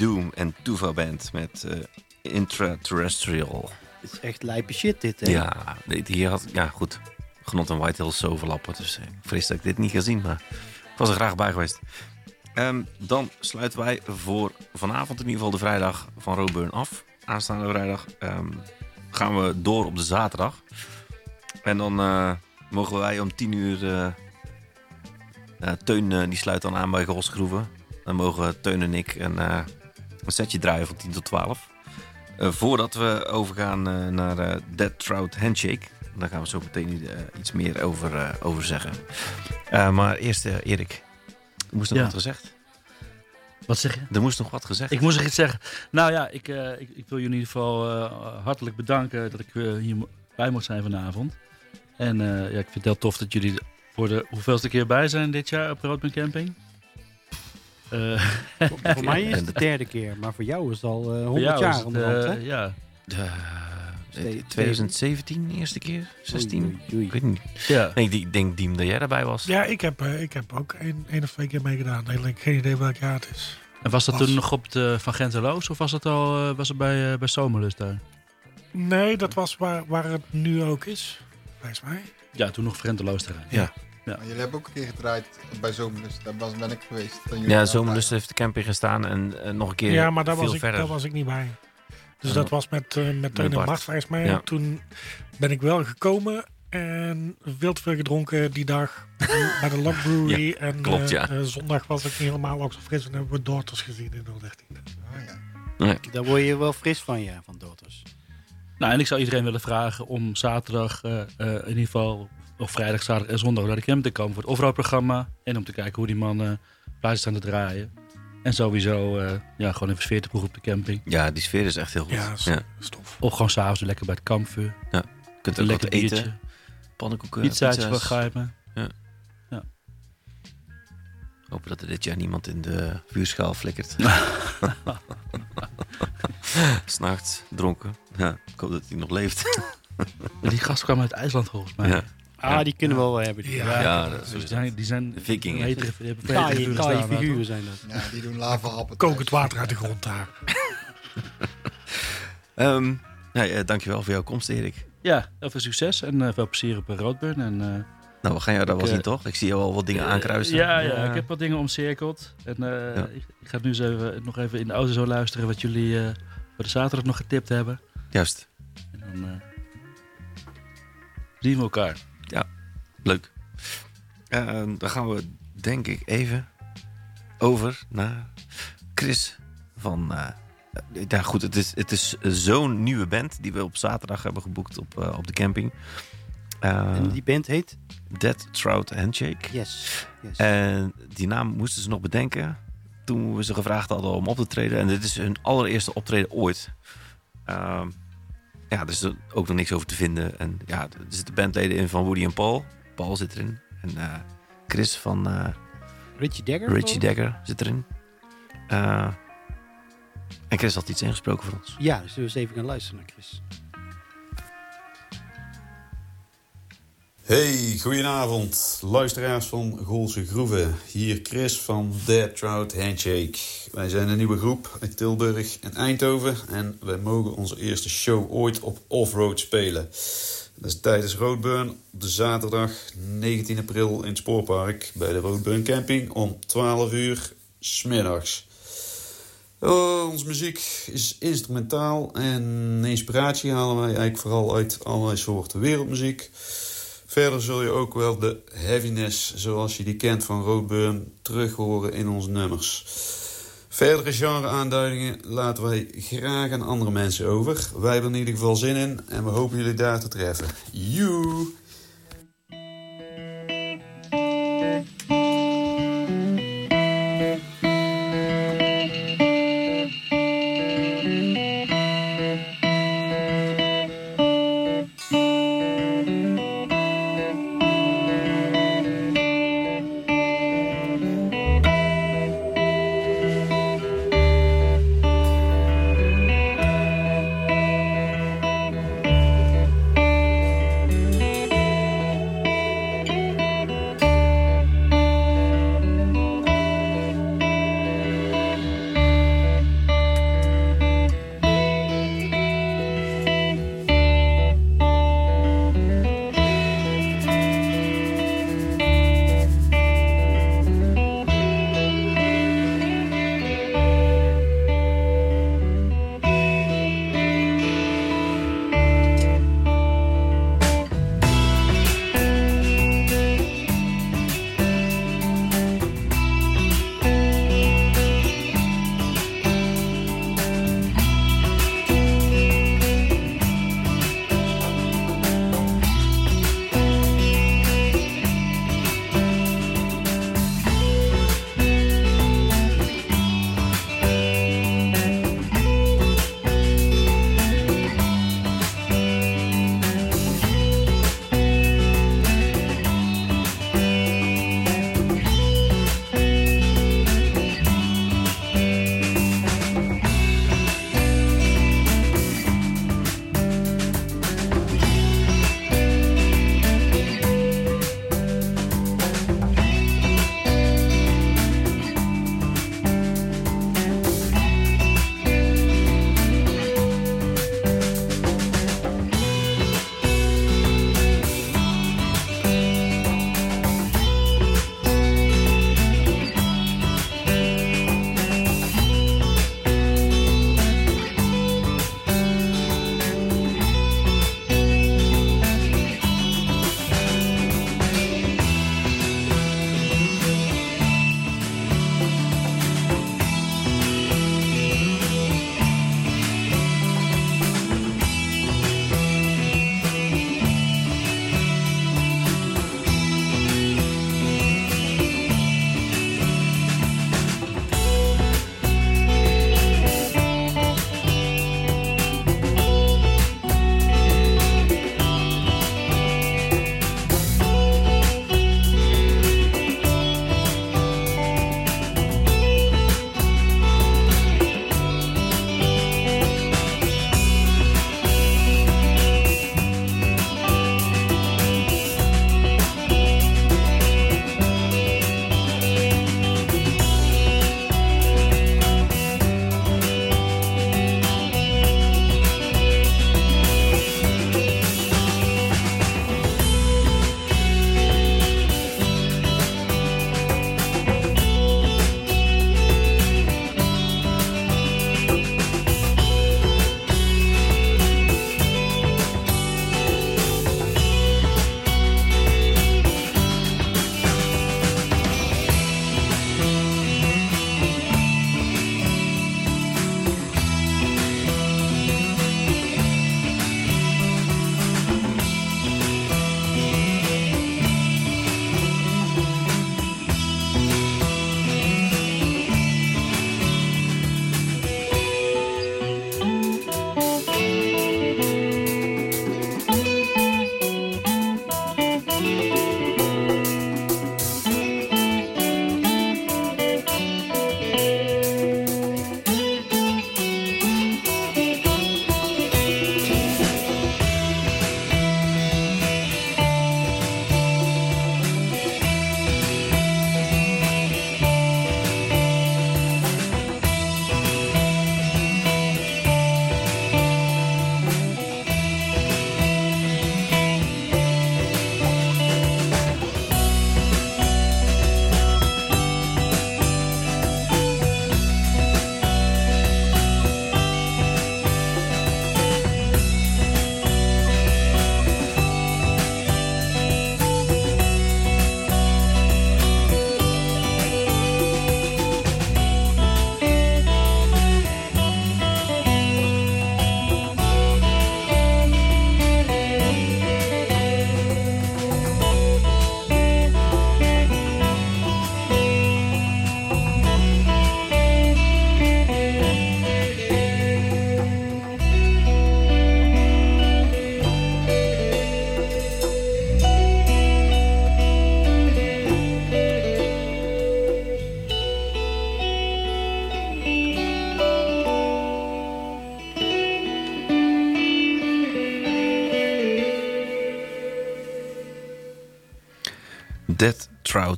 Doom en Tuva Band met eh, Intraterrestrial. Het is echt lijpe shit dit, hè? Ja, die die had, ja, goed. Genot en White Hills overlappen. Dus eh, ik vrees dat ik dit niet ga zien, maar ik was er graag bij geweest. Ehm, dan sluiten wij voor vanavond in ieder geval de vrijdag van Roadburn af. Aanstaande vrijdag ehm, gaan we door op de zaterdag. En dan eh, mogen wij om 10 uur... Teun die sluit dan aan bij Grosgroeven. Dan mogen Teun en ik een, een setje draaien van 10 tot 12. Eh, voordat we overgaan eh, naar eh, Dead Trout Handshake. Daar gaan we zo meteen iets meer over, over zeggen. Maar eerst Erik. Er moest nog Ja. wat gezegd. Wat zeg je? Er moest nog wat gezegd. Ik moest nog iets zeggen. Nou ja, ik, ik, ik wil jullie in ieder geval hartelijk bedanken dat ik hier bij mocht zijn vanavond. En ja, ik vind het heel tof dat jullie voor de hoeveelste keer bij zijn dit jaar op Roadman Camping. Eh, Voor, mij is En het de de- derde keer, maar voor jou is het al eh, voor 100 jou is jaar het, om de hand, eh, hè? Ja, Eh, Ste- 2017 de eerste keer? 16? Oei, oei, oei. Ik weet niet. ja. Nee, ik denk Diem dat jij daarbij was. Ja, ik heb, eh, ik heb ook één, of twee keer meegedaan. Eigenlijk geen idee welk jaar het is. En was dat Was- toen nog op de Van Genteloos of was het al eh, was het bij, eh, bij Zomerlust daar? Nee, dat was waar, waar het nu ook is. Volgens mij. Ja, toen nog Frenteloos terrein. Ja. Maar jullie hebben ook een keer gedraaid bij Zomerlust. Daar was, ben ik geweest. Ja, Zomerlust heeft de camping gestaan en eh, nog een keer Ja, maar daar veel was, ik, verder. daar was ik niet bij. Dus Ja. dat was met, eh met Teun en Bart. Bart volgens mij. Ja. Toen ben ik wel gekomen en veel te veel gedronken die dag bij de Lock Brewery. en klopt, eh, ja. eh, zondag was ik niet helemaal ook zo fris en hebben we Daughters gezien in 013. Oh, ja. Daar word je wel fris van, ja, van Daughters. Nou, en ik zou iedereen willen vragen om zaterdag, eh, eh, in ieder geval, of vrijdag, zaterdag en zondag naar de camp te komen voor het offroad programma. En om te kijken hoe die mannen blij staan te draaien. En sowieso, eh, ja, gewoon even sfeer te proeven op de camping. Ja, die sfeer is echt heel goed. Ja, is- Ja. stof. Of gewoon s'avonds lekker bij het kampvuur. Je kunt Een ook lekker wat eten. biertje. Pannenkoeken, pizza's. begrijpen. Hopen dat er dit jaar niemand in de vuurschaal flikkert. S'nachts, dronken. Ja, ik hoop dat hij nog leeft. Die gast kwam uit IJsland volgens mij. Ja, Ah, die kunnen we wel hebben. Die Ja. dat is Dus zijn, het. die zijn De vikingen. hetere- taaie, taaie staan, figuren zijn dat. Ja, die doen lava-happen. Kokend water uit de grond daar. Ehm, ja, ja, dankjewel voor jouw komst, Erik. Ja, heel veel succes en eh, veel plezier op eh, Roadburn. En, eh, Nou, we gaan jou daar wel zien, toch? Ik zie jou al wat dingen aankruisen. Ja, ja, ik heb wat dingen omcirkeld. En eh, Ja. ik, ik ga nu eens even, nog even in de auto zo luisteren wat jullie eh, voor de zaterdag nog getipt hebben. Juist, En dan eh, zien we elkaar. Leuk. Ehm, dan gaan we, denk ik, even over naar Chris van... eh, ja, goed, het is, het is zo'n nieuwe band die we op zaterdag hebben geboekt op, eh, op de camping. Eh, En die band heet Dead Trout Handshake. Yes. yes. En die naam moesten ze nog bedenken toen we ze gevraagd hadden om op te treden. En dit is hun allereerste optreden ooit. Ehm, ja, er is er ook nog niks over te vinden. En ja, er zitten bandleden in van Woody en Paul. Paul zit erin. En eh, Chris van eh, Richie Dagger? Richie Dagger zit erin. Eh, en Chris had iets ingesproken voor ons. Ja, dus we eens even gaan luisteren naar Chris. Hey, goedenavond, luisteraars van Goolse Groeven. Hier Chris van Dead Trout Handshake. Wij zijn een nieuwe groep uit Tilburg en Eindhoven en wij mogen onze eerste show ooit op Offroad spelen. Dat is tijdens Roadburn op de zaterdag 19 april in het Spoorpark bij de Roadburn Camping om 12 uur smiddags. Oh, onze muziek is instrumentaal en inspiratie halen wij eigenlijk vooral uit allerlei soorten wereldmuziek. Verder zul je ook wel de heaviness, zoals je die kent van Roadburn, terug horen in onze nummers. Verdere genre-aanduidingen laten wij graag aan andere mensen over. Wij hebben in ieder geval zin in en we hopen jullie daar te treffen. Joe!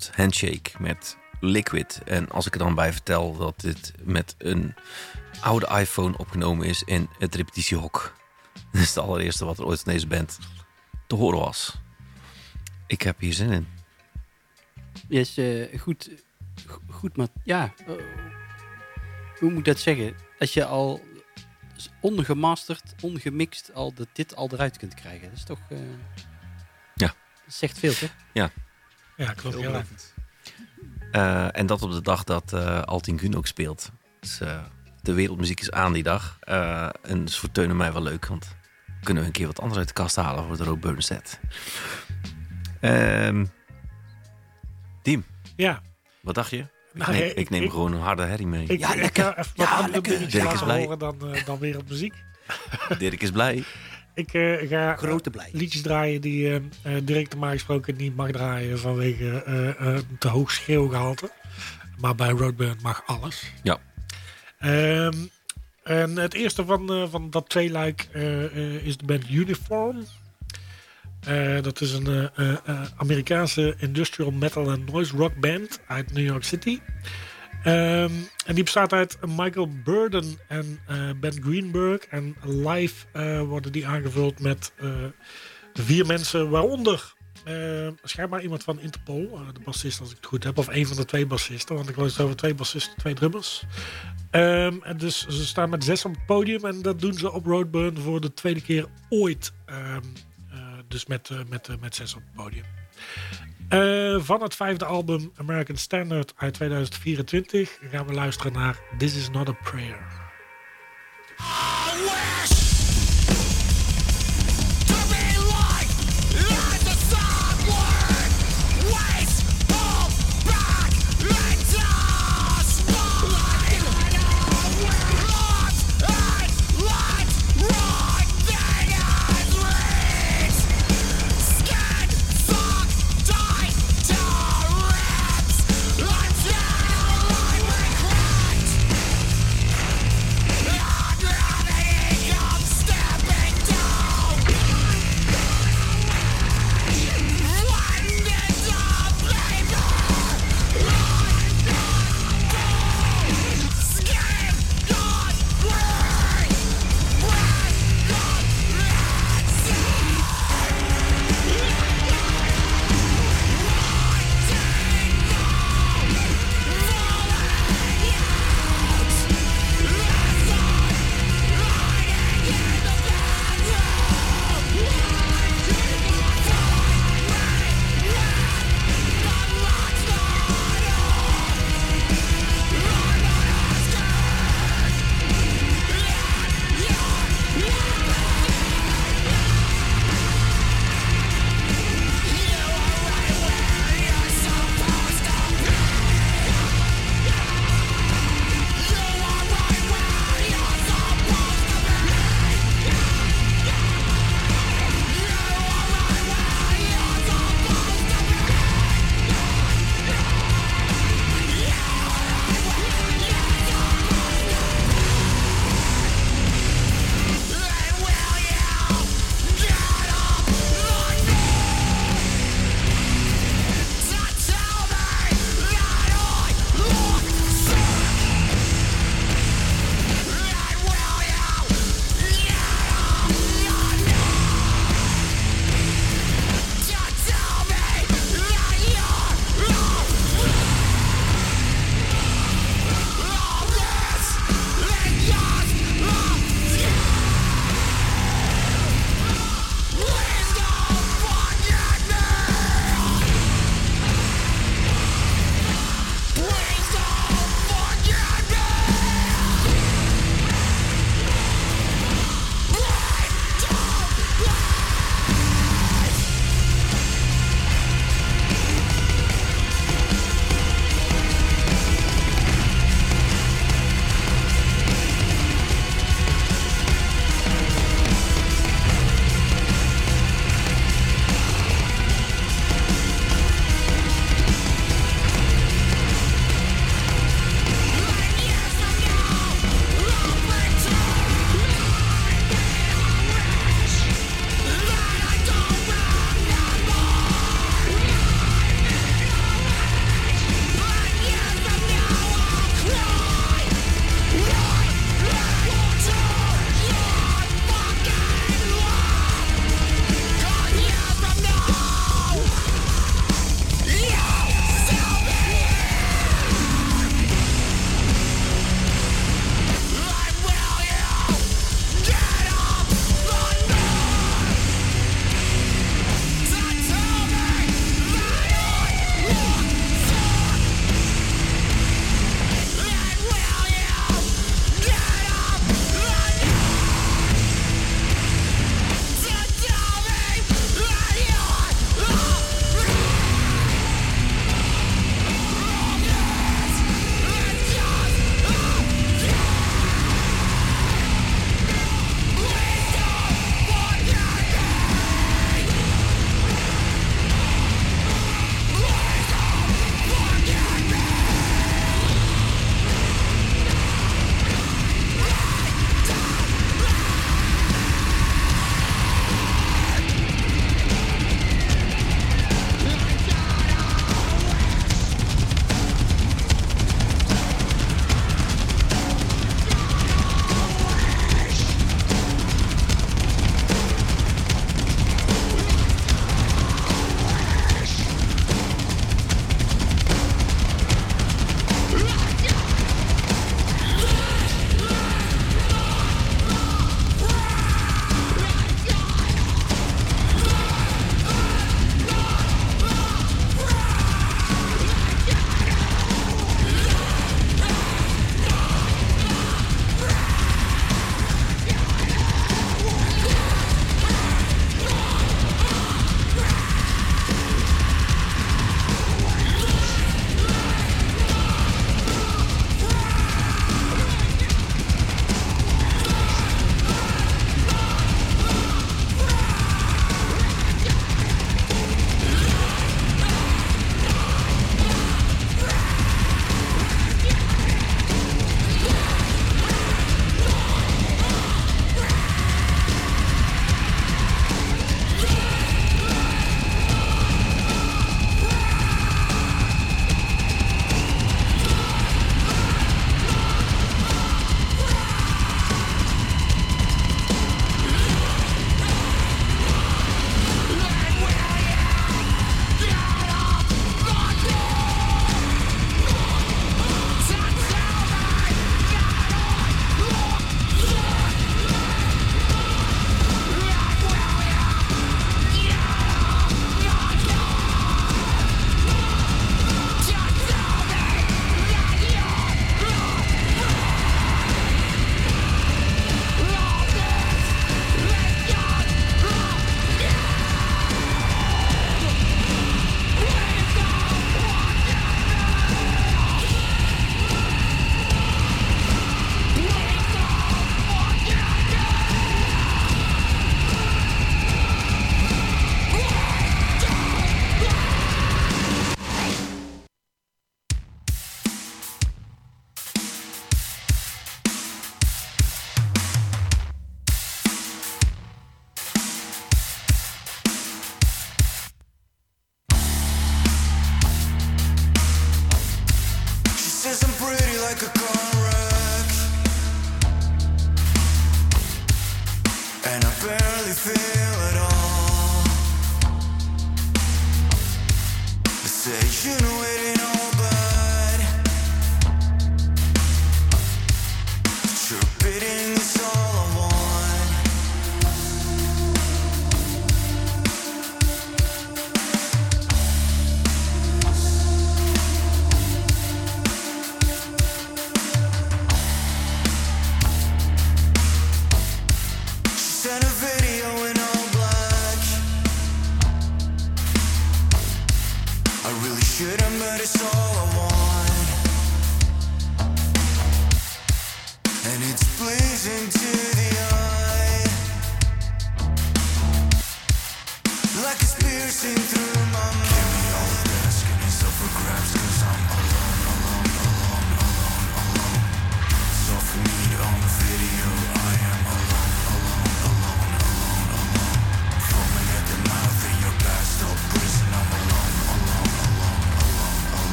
Handshake met Liquid. En als ik er dan bij vertel dat dit met een oude iPhone opgenomen is in het repetitiehok. Dat is het allereerste wat er ooit in deze band te horen was. Ik heb hier zin in. Is eh, goed, go- goed, maar ja. eh, hoe moet ik dat zeggen? Als je al ongemasterd, ongemixt al de, dit al eruit kunt krijgen. Dat is toch... eh, Ja. Dat zegt veel, toch? Ja. Ja, klopt. Ja. Eh, en dat op de dag dat eh Altin Gun ook speelt. Dus, eh, de wereldmuziek is aan die dag. Eh, en dat is voor Teun en mij wel leuk. Want dan kunnen we een keer wat anders uit de kast halen voor de Roadburn set. Ehm Diem, Ja. wat dacht je? Ik Nou, neem, ik- ik neem ik- gewoon een harde herrie mee. Ik, Ja, ik lekker. ga even wat Ja, andere lekker. Dirk is blij. horen dan, eh, dan wereldmuziek. Dirk is blij. Ik eh, ga Grote blij. liedjes draaien die eh eh, Dirk normaal gesproken niet mag draaien vanwege eh, eh, te hoog schreeuwgehalte. Maar bij Roadburn mag alles. Ja. Ehm, en het eerste van, eh, van dat tweeluik eh, eh, is de band Uniform. Eh, dat is een eh, eh, eh, Amerikaanse industrial metal en noise rock band uit New York City. Ehm, en die bestaat uit Michael Burden en eh, Ben Greenberg. En live eh, worden die aangevuld met eh, vier mensen, waaronder eh, schijnbaar iemand van Interpol, de bassist als ik het goed heb, of een van de twee bassisten, want ik geloof over twee bassisten, twee drummers. Ehm, en dus ze staan met zes op het podium en dat doen ze op Roadburn voor de tweede keer ooit. Ehm, dus met, met, met zes op het podium. Eh, van het vijfde album American Standard uit 2024 gaan we luisteren naar This Is Not a Prayer.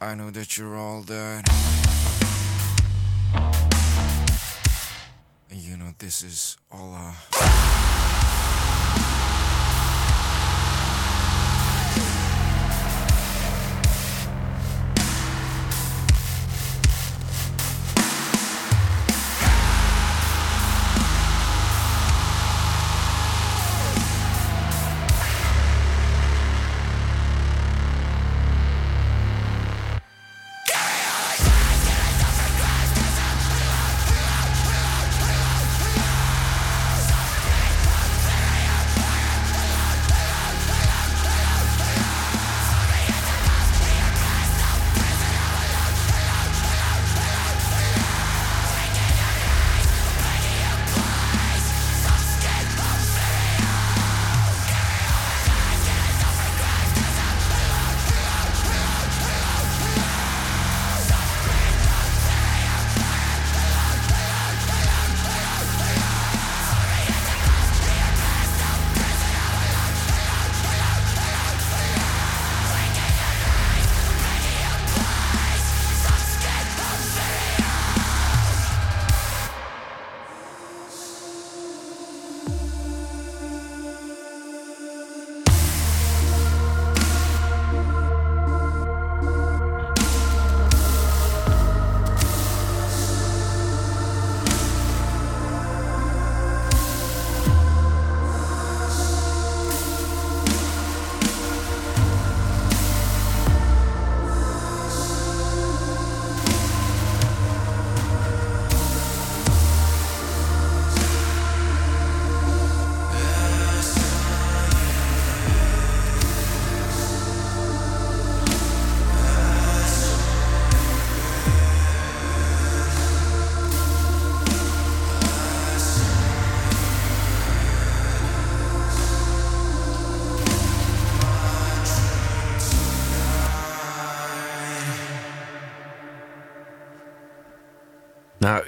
I know that you're all dead. And you know, this is all uh,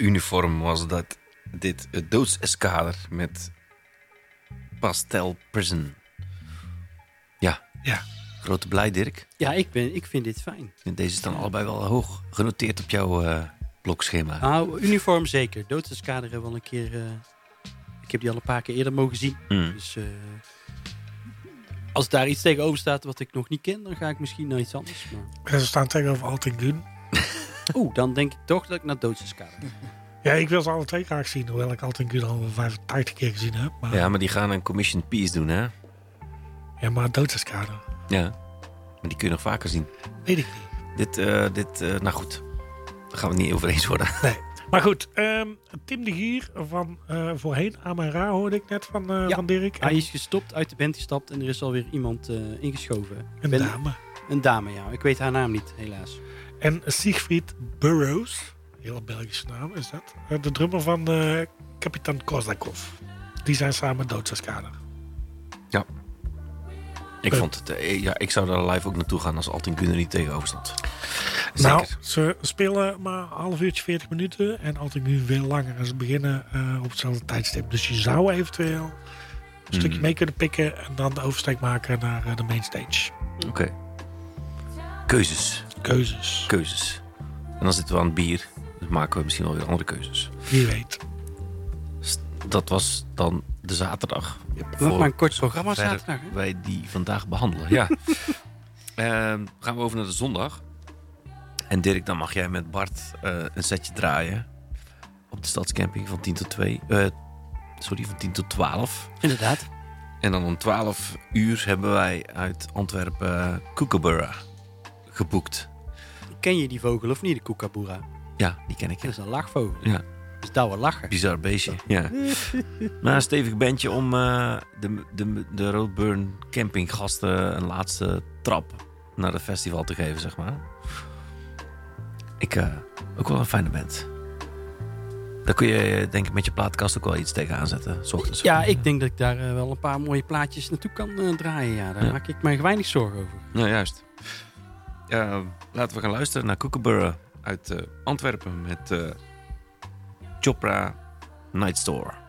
uniform was dat dit het doodseskader met Pastel Prison. Ja. Ja. Grote blij, Dirk. Ja, ik, ben, ik vind dit fijn. En Deze staan allebei wel hoog genoteerd op jouw eh, blokschema. Nou, uniform zeker. Doodseskader hebben we al een keer... eh, ik heb die al een paar keer eerder mogen zien. Hmm. Dus eh, als daar iets tegenover staat wat ik nog niet ken, dan ga ik misschien naar iets anders. Maar... Ze staan tegenover Alting Gun. Oeh, dan denk ik toch dat ik naar doodseskader ga. Ja, ik wil ze alle twee graag zien, hoewel ik Alting Gun al 85 keer gezien heb. Maar, Ja, maar die gaan een commission piece doen, hè? ja, maar doodseskader. Ja. Maar die kun je nog vaker zien. Weet ik niet. Dit, eh, dit eh, nou goed. Daar gaan we het niet over eens worden. Maar goed, ehm, Tim de Gier van eh, voorheen raar hoorde ik net van, eh, Ja. van Dirk. Hij is gestopt, uit de band gestapt en er is alweer iemand eh, ingeschoven. Een Ben- dame. Een dame, ja. Ik weet haar naam niet, helaas. En Siegfried Burroughs, hele Belgische naam is dat. Eh, De drummer van eh Kapitan Kozakov. Die zijn samen doodseskader. Ja. Ik, Punt. vond het, eh, ja, ik zou daar live ook naartoe gaan als Altin Gunner niet tegenover stond. Nou, Zeker. ze spelen maar een half uurtje, 40 minuten. En altijd nu veel langer. En ze beginnen eh, op hetzelfde tijdstip. Dus je zou eventueel een stukje Hmm. mee kunnen pikken. En dan de oversteek maken naar eh, de mainstage. Oké. Keuzes. Keuzes. Keuzes. En dan zitten we aan het bier. Dus maken we misschien wel weer andere keuzes. Wie weet. Dat was dan de zaterdag. Nog maar een kort programma zaterdag, hè? Wij die vandaag behandelen. Ja. Ehm, gaan we over naar de zondag. En Dirk, dan mag jij met Bart eh, een setje draaien. Op de stadscamping van 10 tot 2. eh, sorry, van 10 tot 12. Inderdaad. En dan om 12 uur hebben wij uit Antwerpen Kookaburra geboekt. Ken je die vogel of niet, de kookaburra? Ja, die ken ik. Dat is een lachvogel. Ja. Dus daar wel lachen. Bizar beestje, ja. Maar een stevig bandje om eh, de, de, de Roadburn campinggasten een laatste trap naar het festival te geven, zeg maar. Ik, eh, ook wel een fijne band. Daar kun je eh, denk ik met je plaatkast ook wel iets tegenaan zetten, s ochtends. Ja, ik denk dat ik daar wel een paar mooie plaatjes naartoe kan draaien. Ja, daar Ja. maak ik me weinig zorgen over. Nou, juist. Ja, laten we gaan luisteren naar Kookaburra uit eh, Antwerpen met eh Chopra Night Store.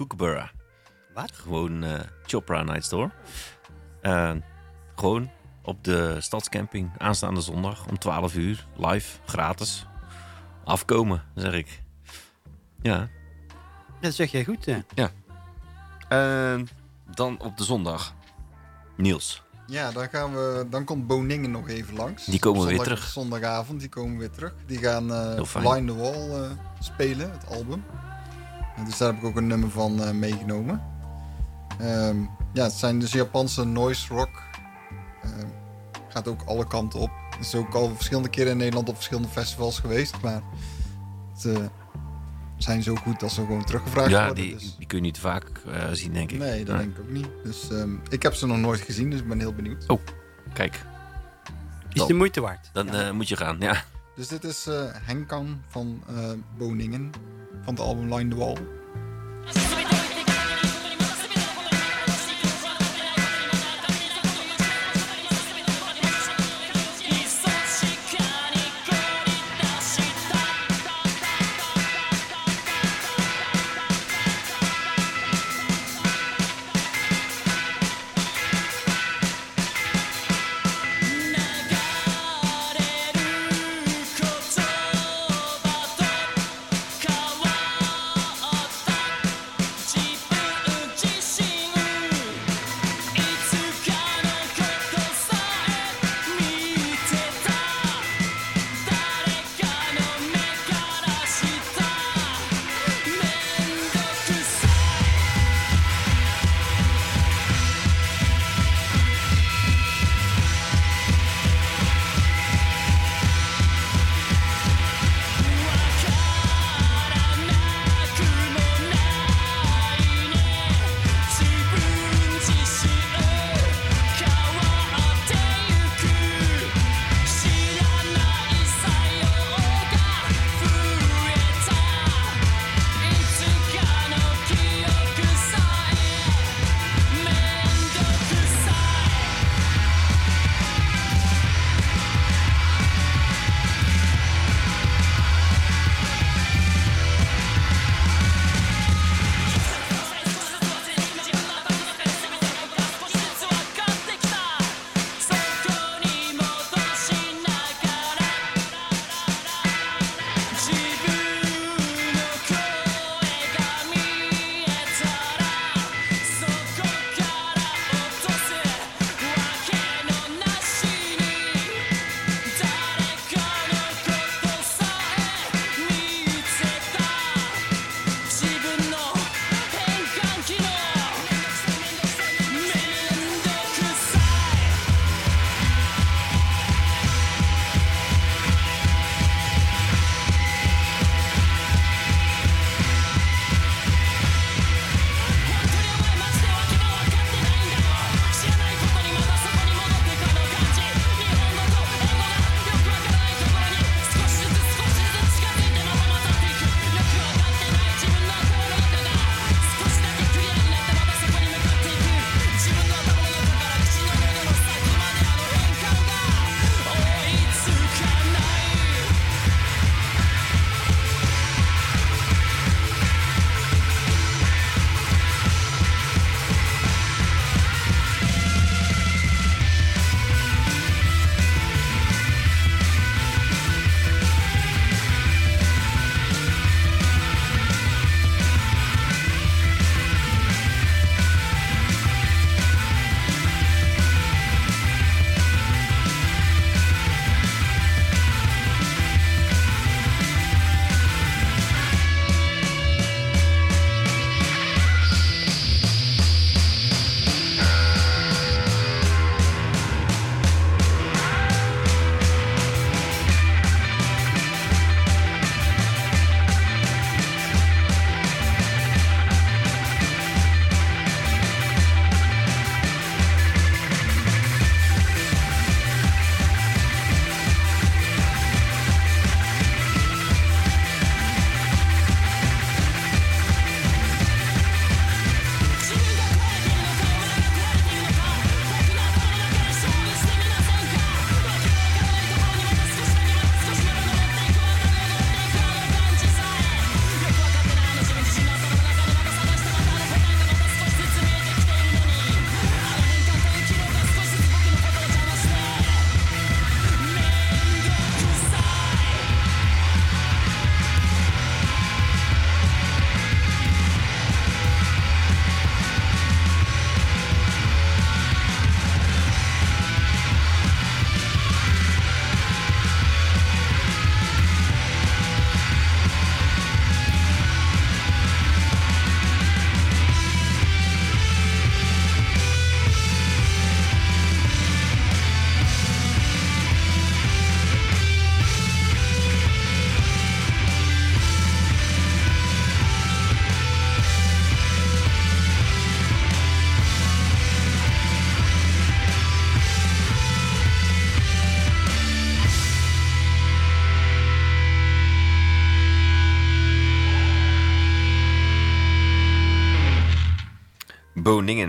Kookaburra. Wat? Gewoon eh, Chopra Night Store. Eh, gewoon op de stadscamping aanstaande zondag om 12 uur. Live, gratis. Afkomen, zeg ik. Ja. Dat zeg jij goed, hè? Ja. Eh, dan op de zondag. Niels. Ja, dan, gaan we, dan komt Boningen nog even langs. Die komen weer terug. Zondagavond, die komen weer terug. Die gaan eh. Fly in the Wall eh, spelen, het album. Dus daar heb ik ook een nummer van eh, meegenomen. Ehm, ja, het zijn dus Japanse noise rock. ehm, Gaat ook alle kanten op. Is ook al verschillende keren in Nederland op verschillende festivals geweest. Maar het eh, zijn zo goed dat ze gewoon teruggevraagd Ja, worden. die, dus- die kun je niet vaak eh, zien, denk ik. Nee, dat denk ik ook niet. Dus ehm, ik heb ze nog nooit gezien, dus ik ben heel benieuwd. Oh, kijk. Is de moeite waard. Dan eh, moet je gaan, ja. Dus dit is eh Henkan van eh Boningen. Van het album Line the Wall.「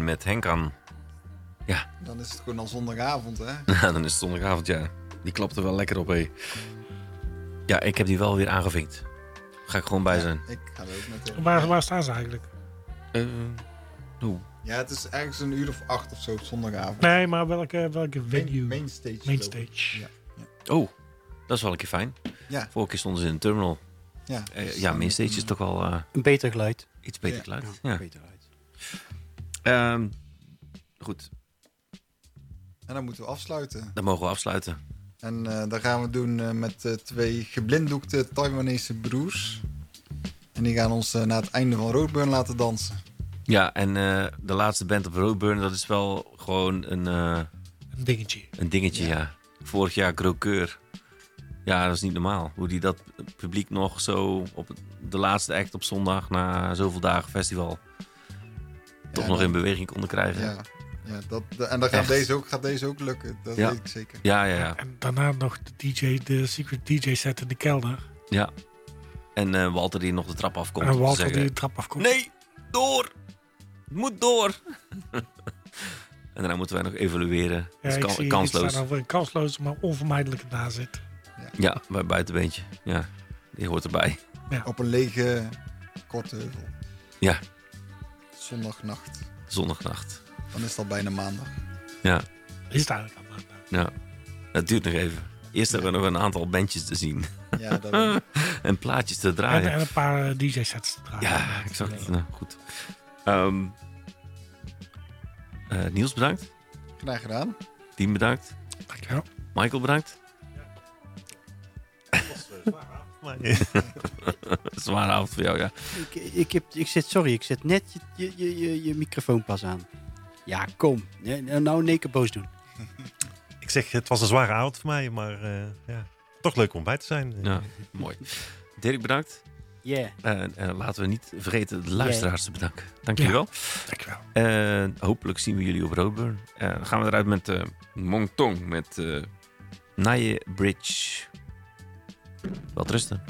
Met Henkan. Dan is het gewoon al zondagavond, hè? Ja, dan is het zondagavond, ja. Die klapt er wel lekker op, hé. Ja, ik heb die wel weer aangevinkt. Ga ik gewoon bij zijn. Ik ga er ook meteen. Waar, waar staan ze eigenlijk? Eh, hoe? Ja, het is ergens een uur of acht of zo op zondagavond. Nee, maar welke, welke venue? Main, main stage. Main geloof ik. stage. Ja. Oh, dat is wel een keer fijn. Ja. Vorige keer stonden ze in de terminal. Ja, Eh, ja, mainstage is toch wel eh, Een beter geluid. iets beter Ja. geluid. Ja, Ja. beter geluid. Ehm, goed, En dan moeten we afsluiten. dan mogen we afsluiten. En eh dat gaan we doen eh, met eh, twee geblinddoekte Taiwanese broers. En die gaan ons eh, na het einde van Roadburn laten dansen. Ja, en eh, de laatste band op Roadburn, dat is wel gewoon een, eh, Een dingetje. een dingetje, ja. Vorig jaar Grokeur. Ja, dat is niet normaal. Hoe die dat publiek nog zo op het- de laatste act op zondag na zoveel dagen festival toch Ja, nog in beweging konden krijgen. Ja, ja dat, en dan gaat Echt. deze, ook, gaat deze ook lukken. Dat Ja. weet ik zeker. Ja, ja, ja. En daarna nog de DJ, de secret DJ set in de kelder. ja. En eh, Walter die nog de trap afkomt. en Walter zeggen, die de trap afkomt. Nee, door! Het moet door! en daarna moeten wij nog evalueren. Ja, dat is ik kan- zie kansloos. Ik over een kansloos, maar onvermijdelijke nazit. Ja, bij buitenbeentje. Ja, die hoort erbij. Op een lege kortheuvel. Ja. Zondagnacht. Zondagnacht. Dan is het al bijna maandag. Ja, Is het eigenlijk al maandag? ja. Het duurt nog even. Eerst hebben we nog een aantal bandjes te zien. Ja, dat en plaatjes te En, draaien. en een paar DJ sets te draaien. Ja, exact. Nou, goed. Ehm, eh, Niels bedankt. graag gedaan. Team bedankt. Dankjewel. Michael bedankt. Zware avond voor jou, ja. Ik, ik, heb, ik zet, sorry, ik zet net je, je, je, je, je microfoon pas aan. Ja, kom. Nee, nou in één keer boos doen. Ik zeg, het was een zware avond voor mij, maar eh, ja, toch leuk om bij te zijn. Ja, mooi. Dirk, bedankt. Yeah. En laten we niet vergeten de luisteraars te bedanken. Dank jullie wel. Dankjewel. En hopelijk zien we jullie op Roadburn. Eh, dan gaan we eruit met eh Mongtong met eh Naye Bridge. Wat rusten.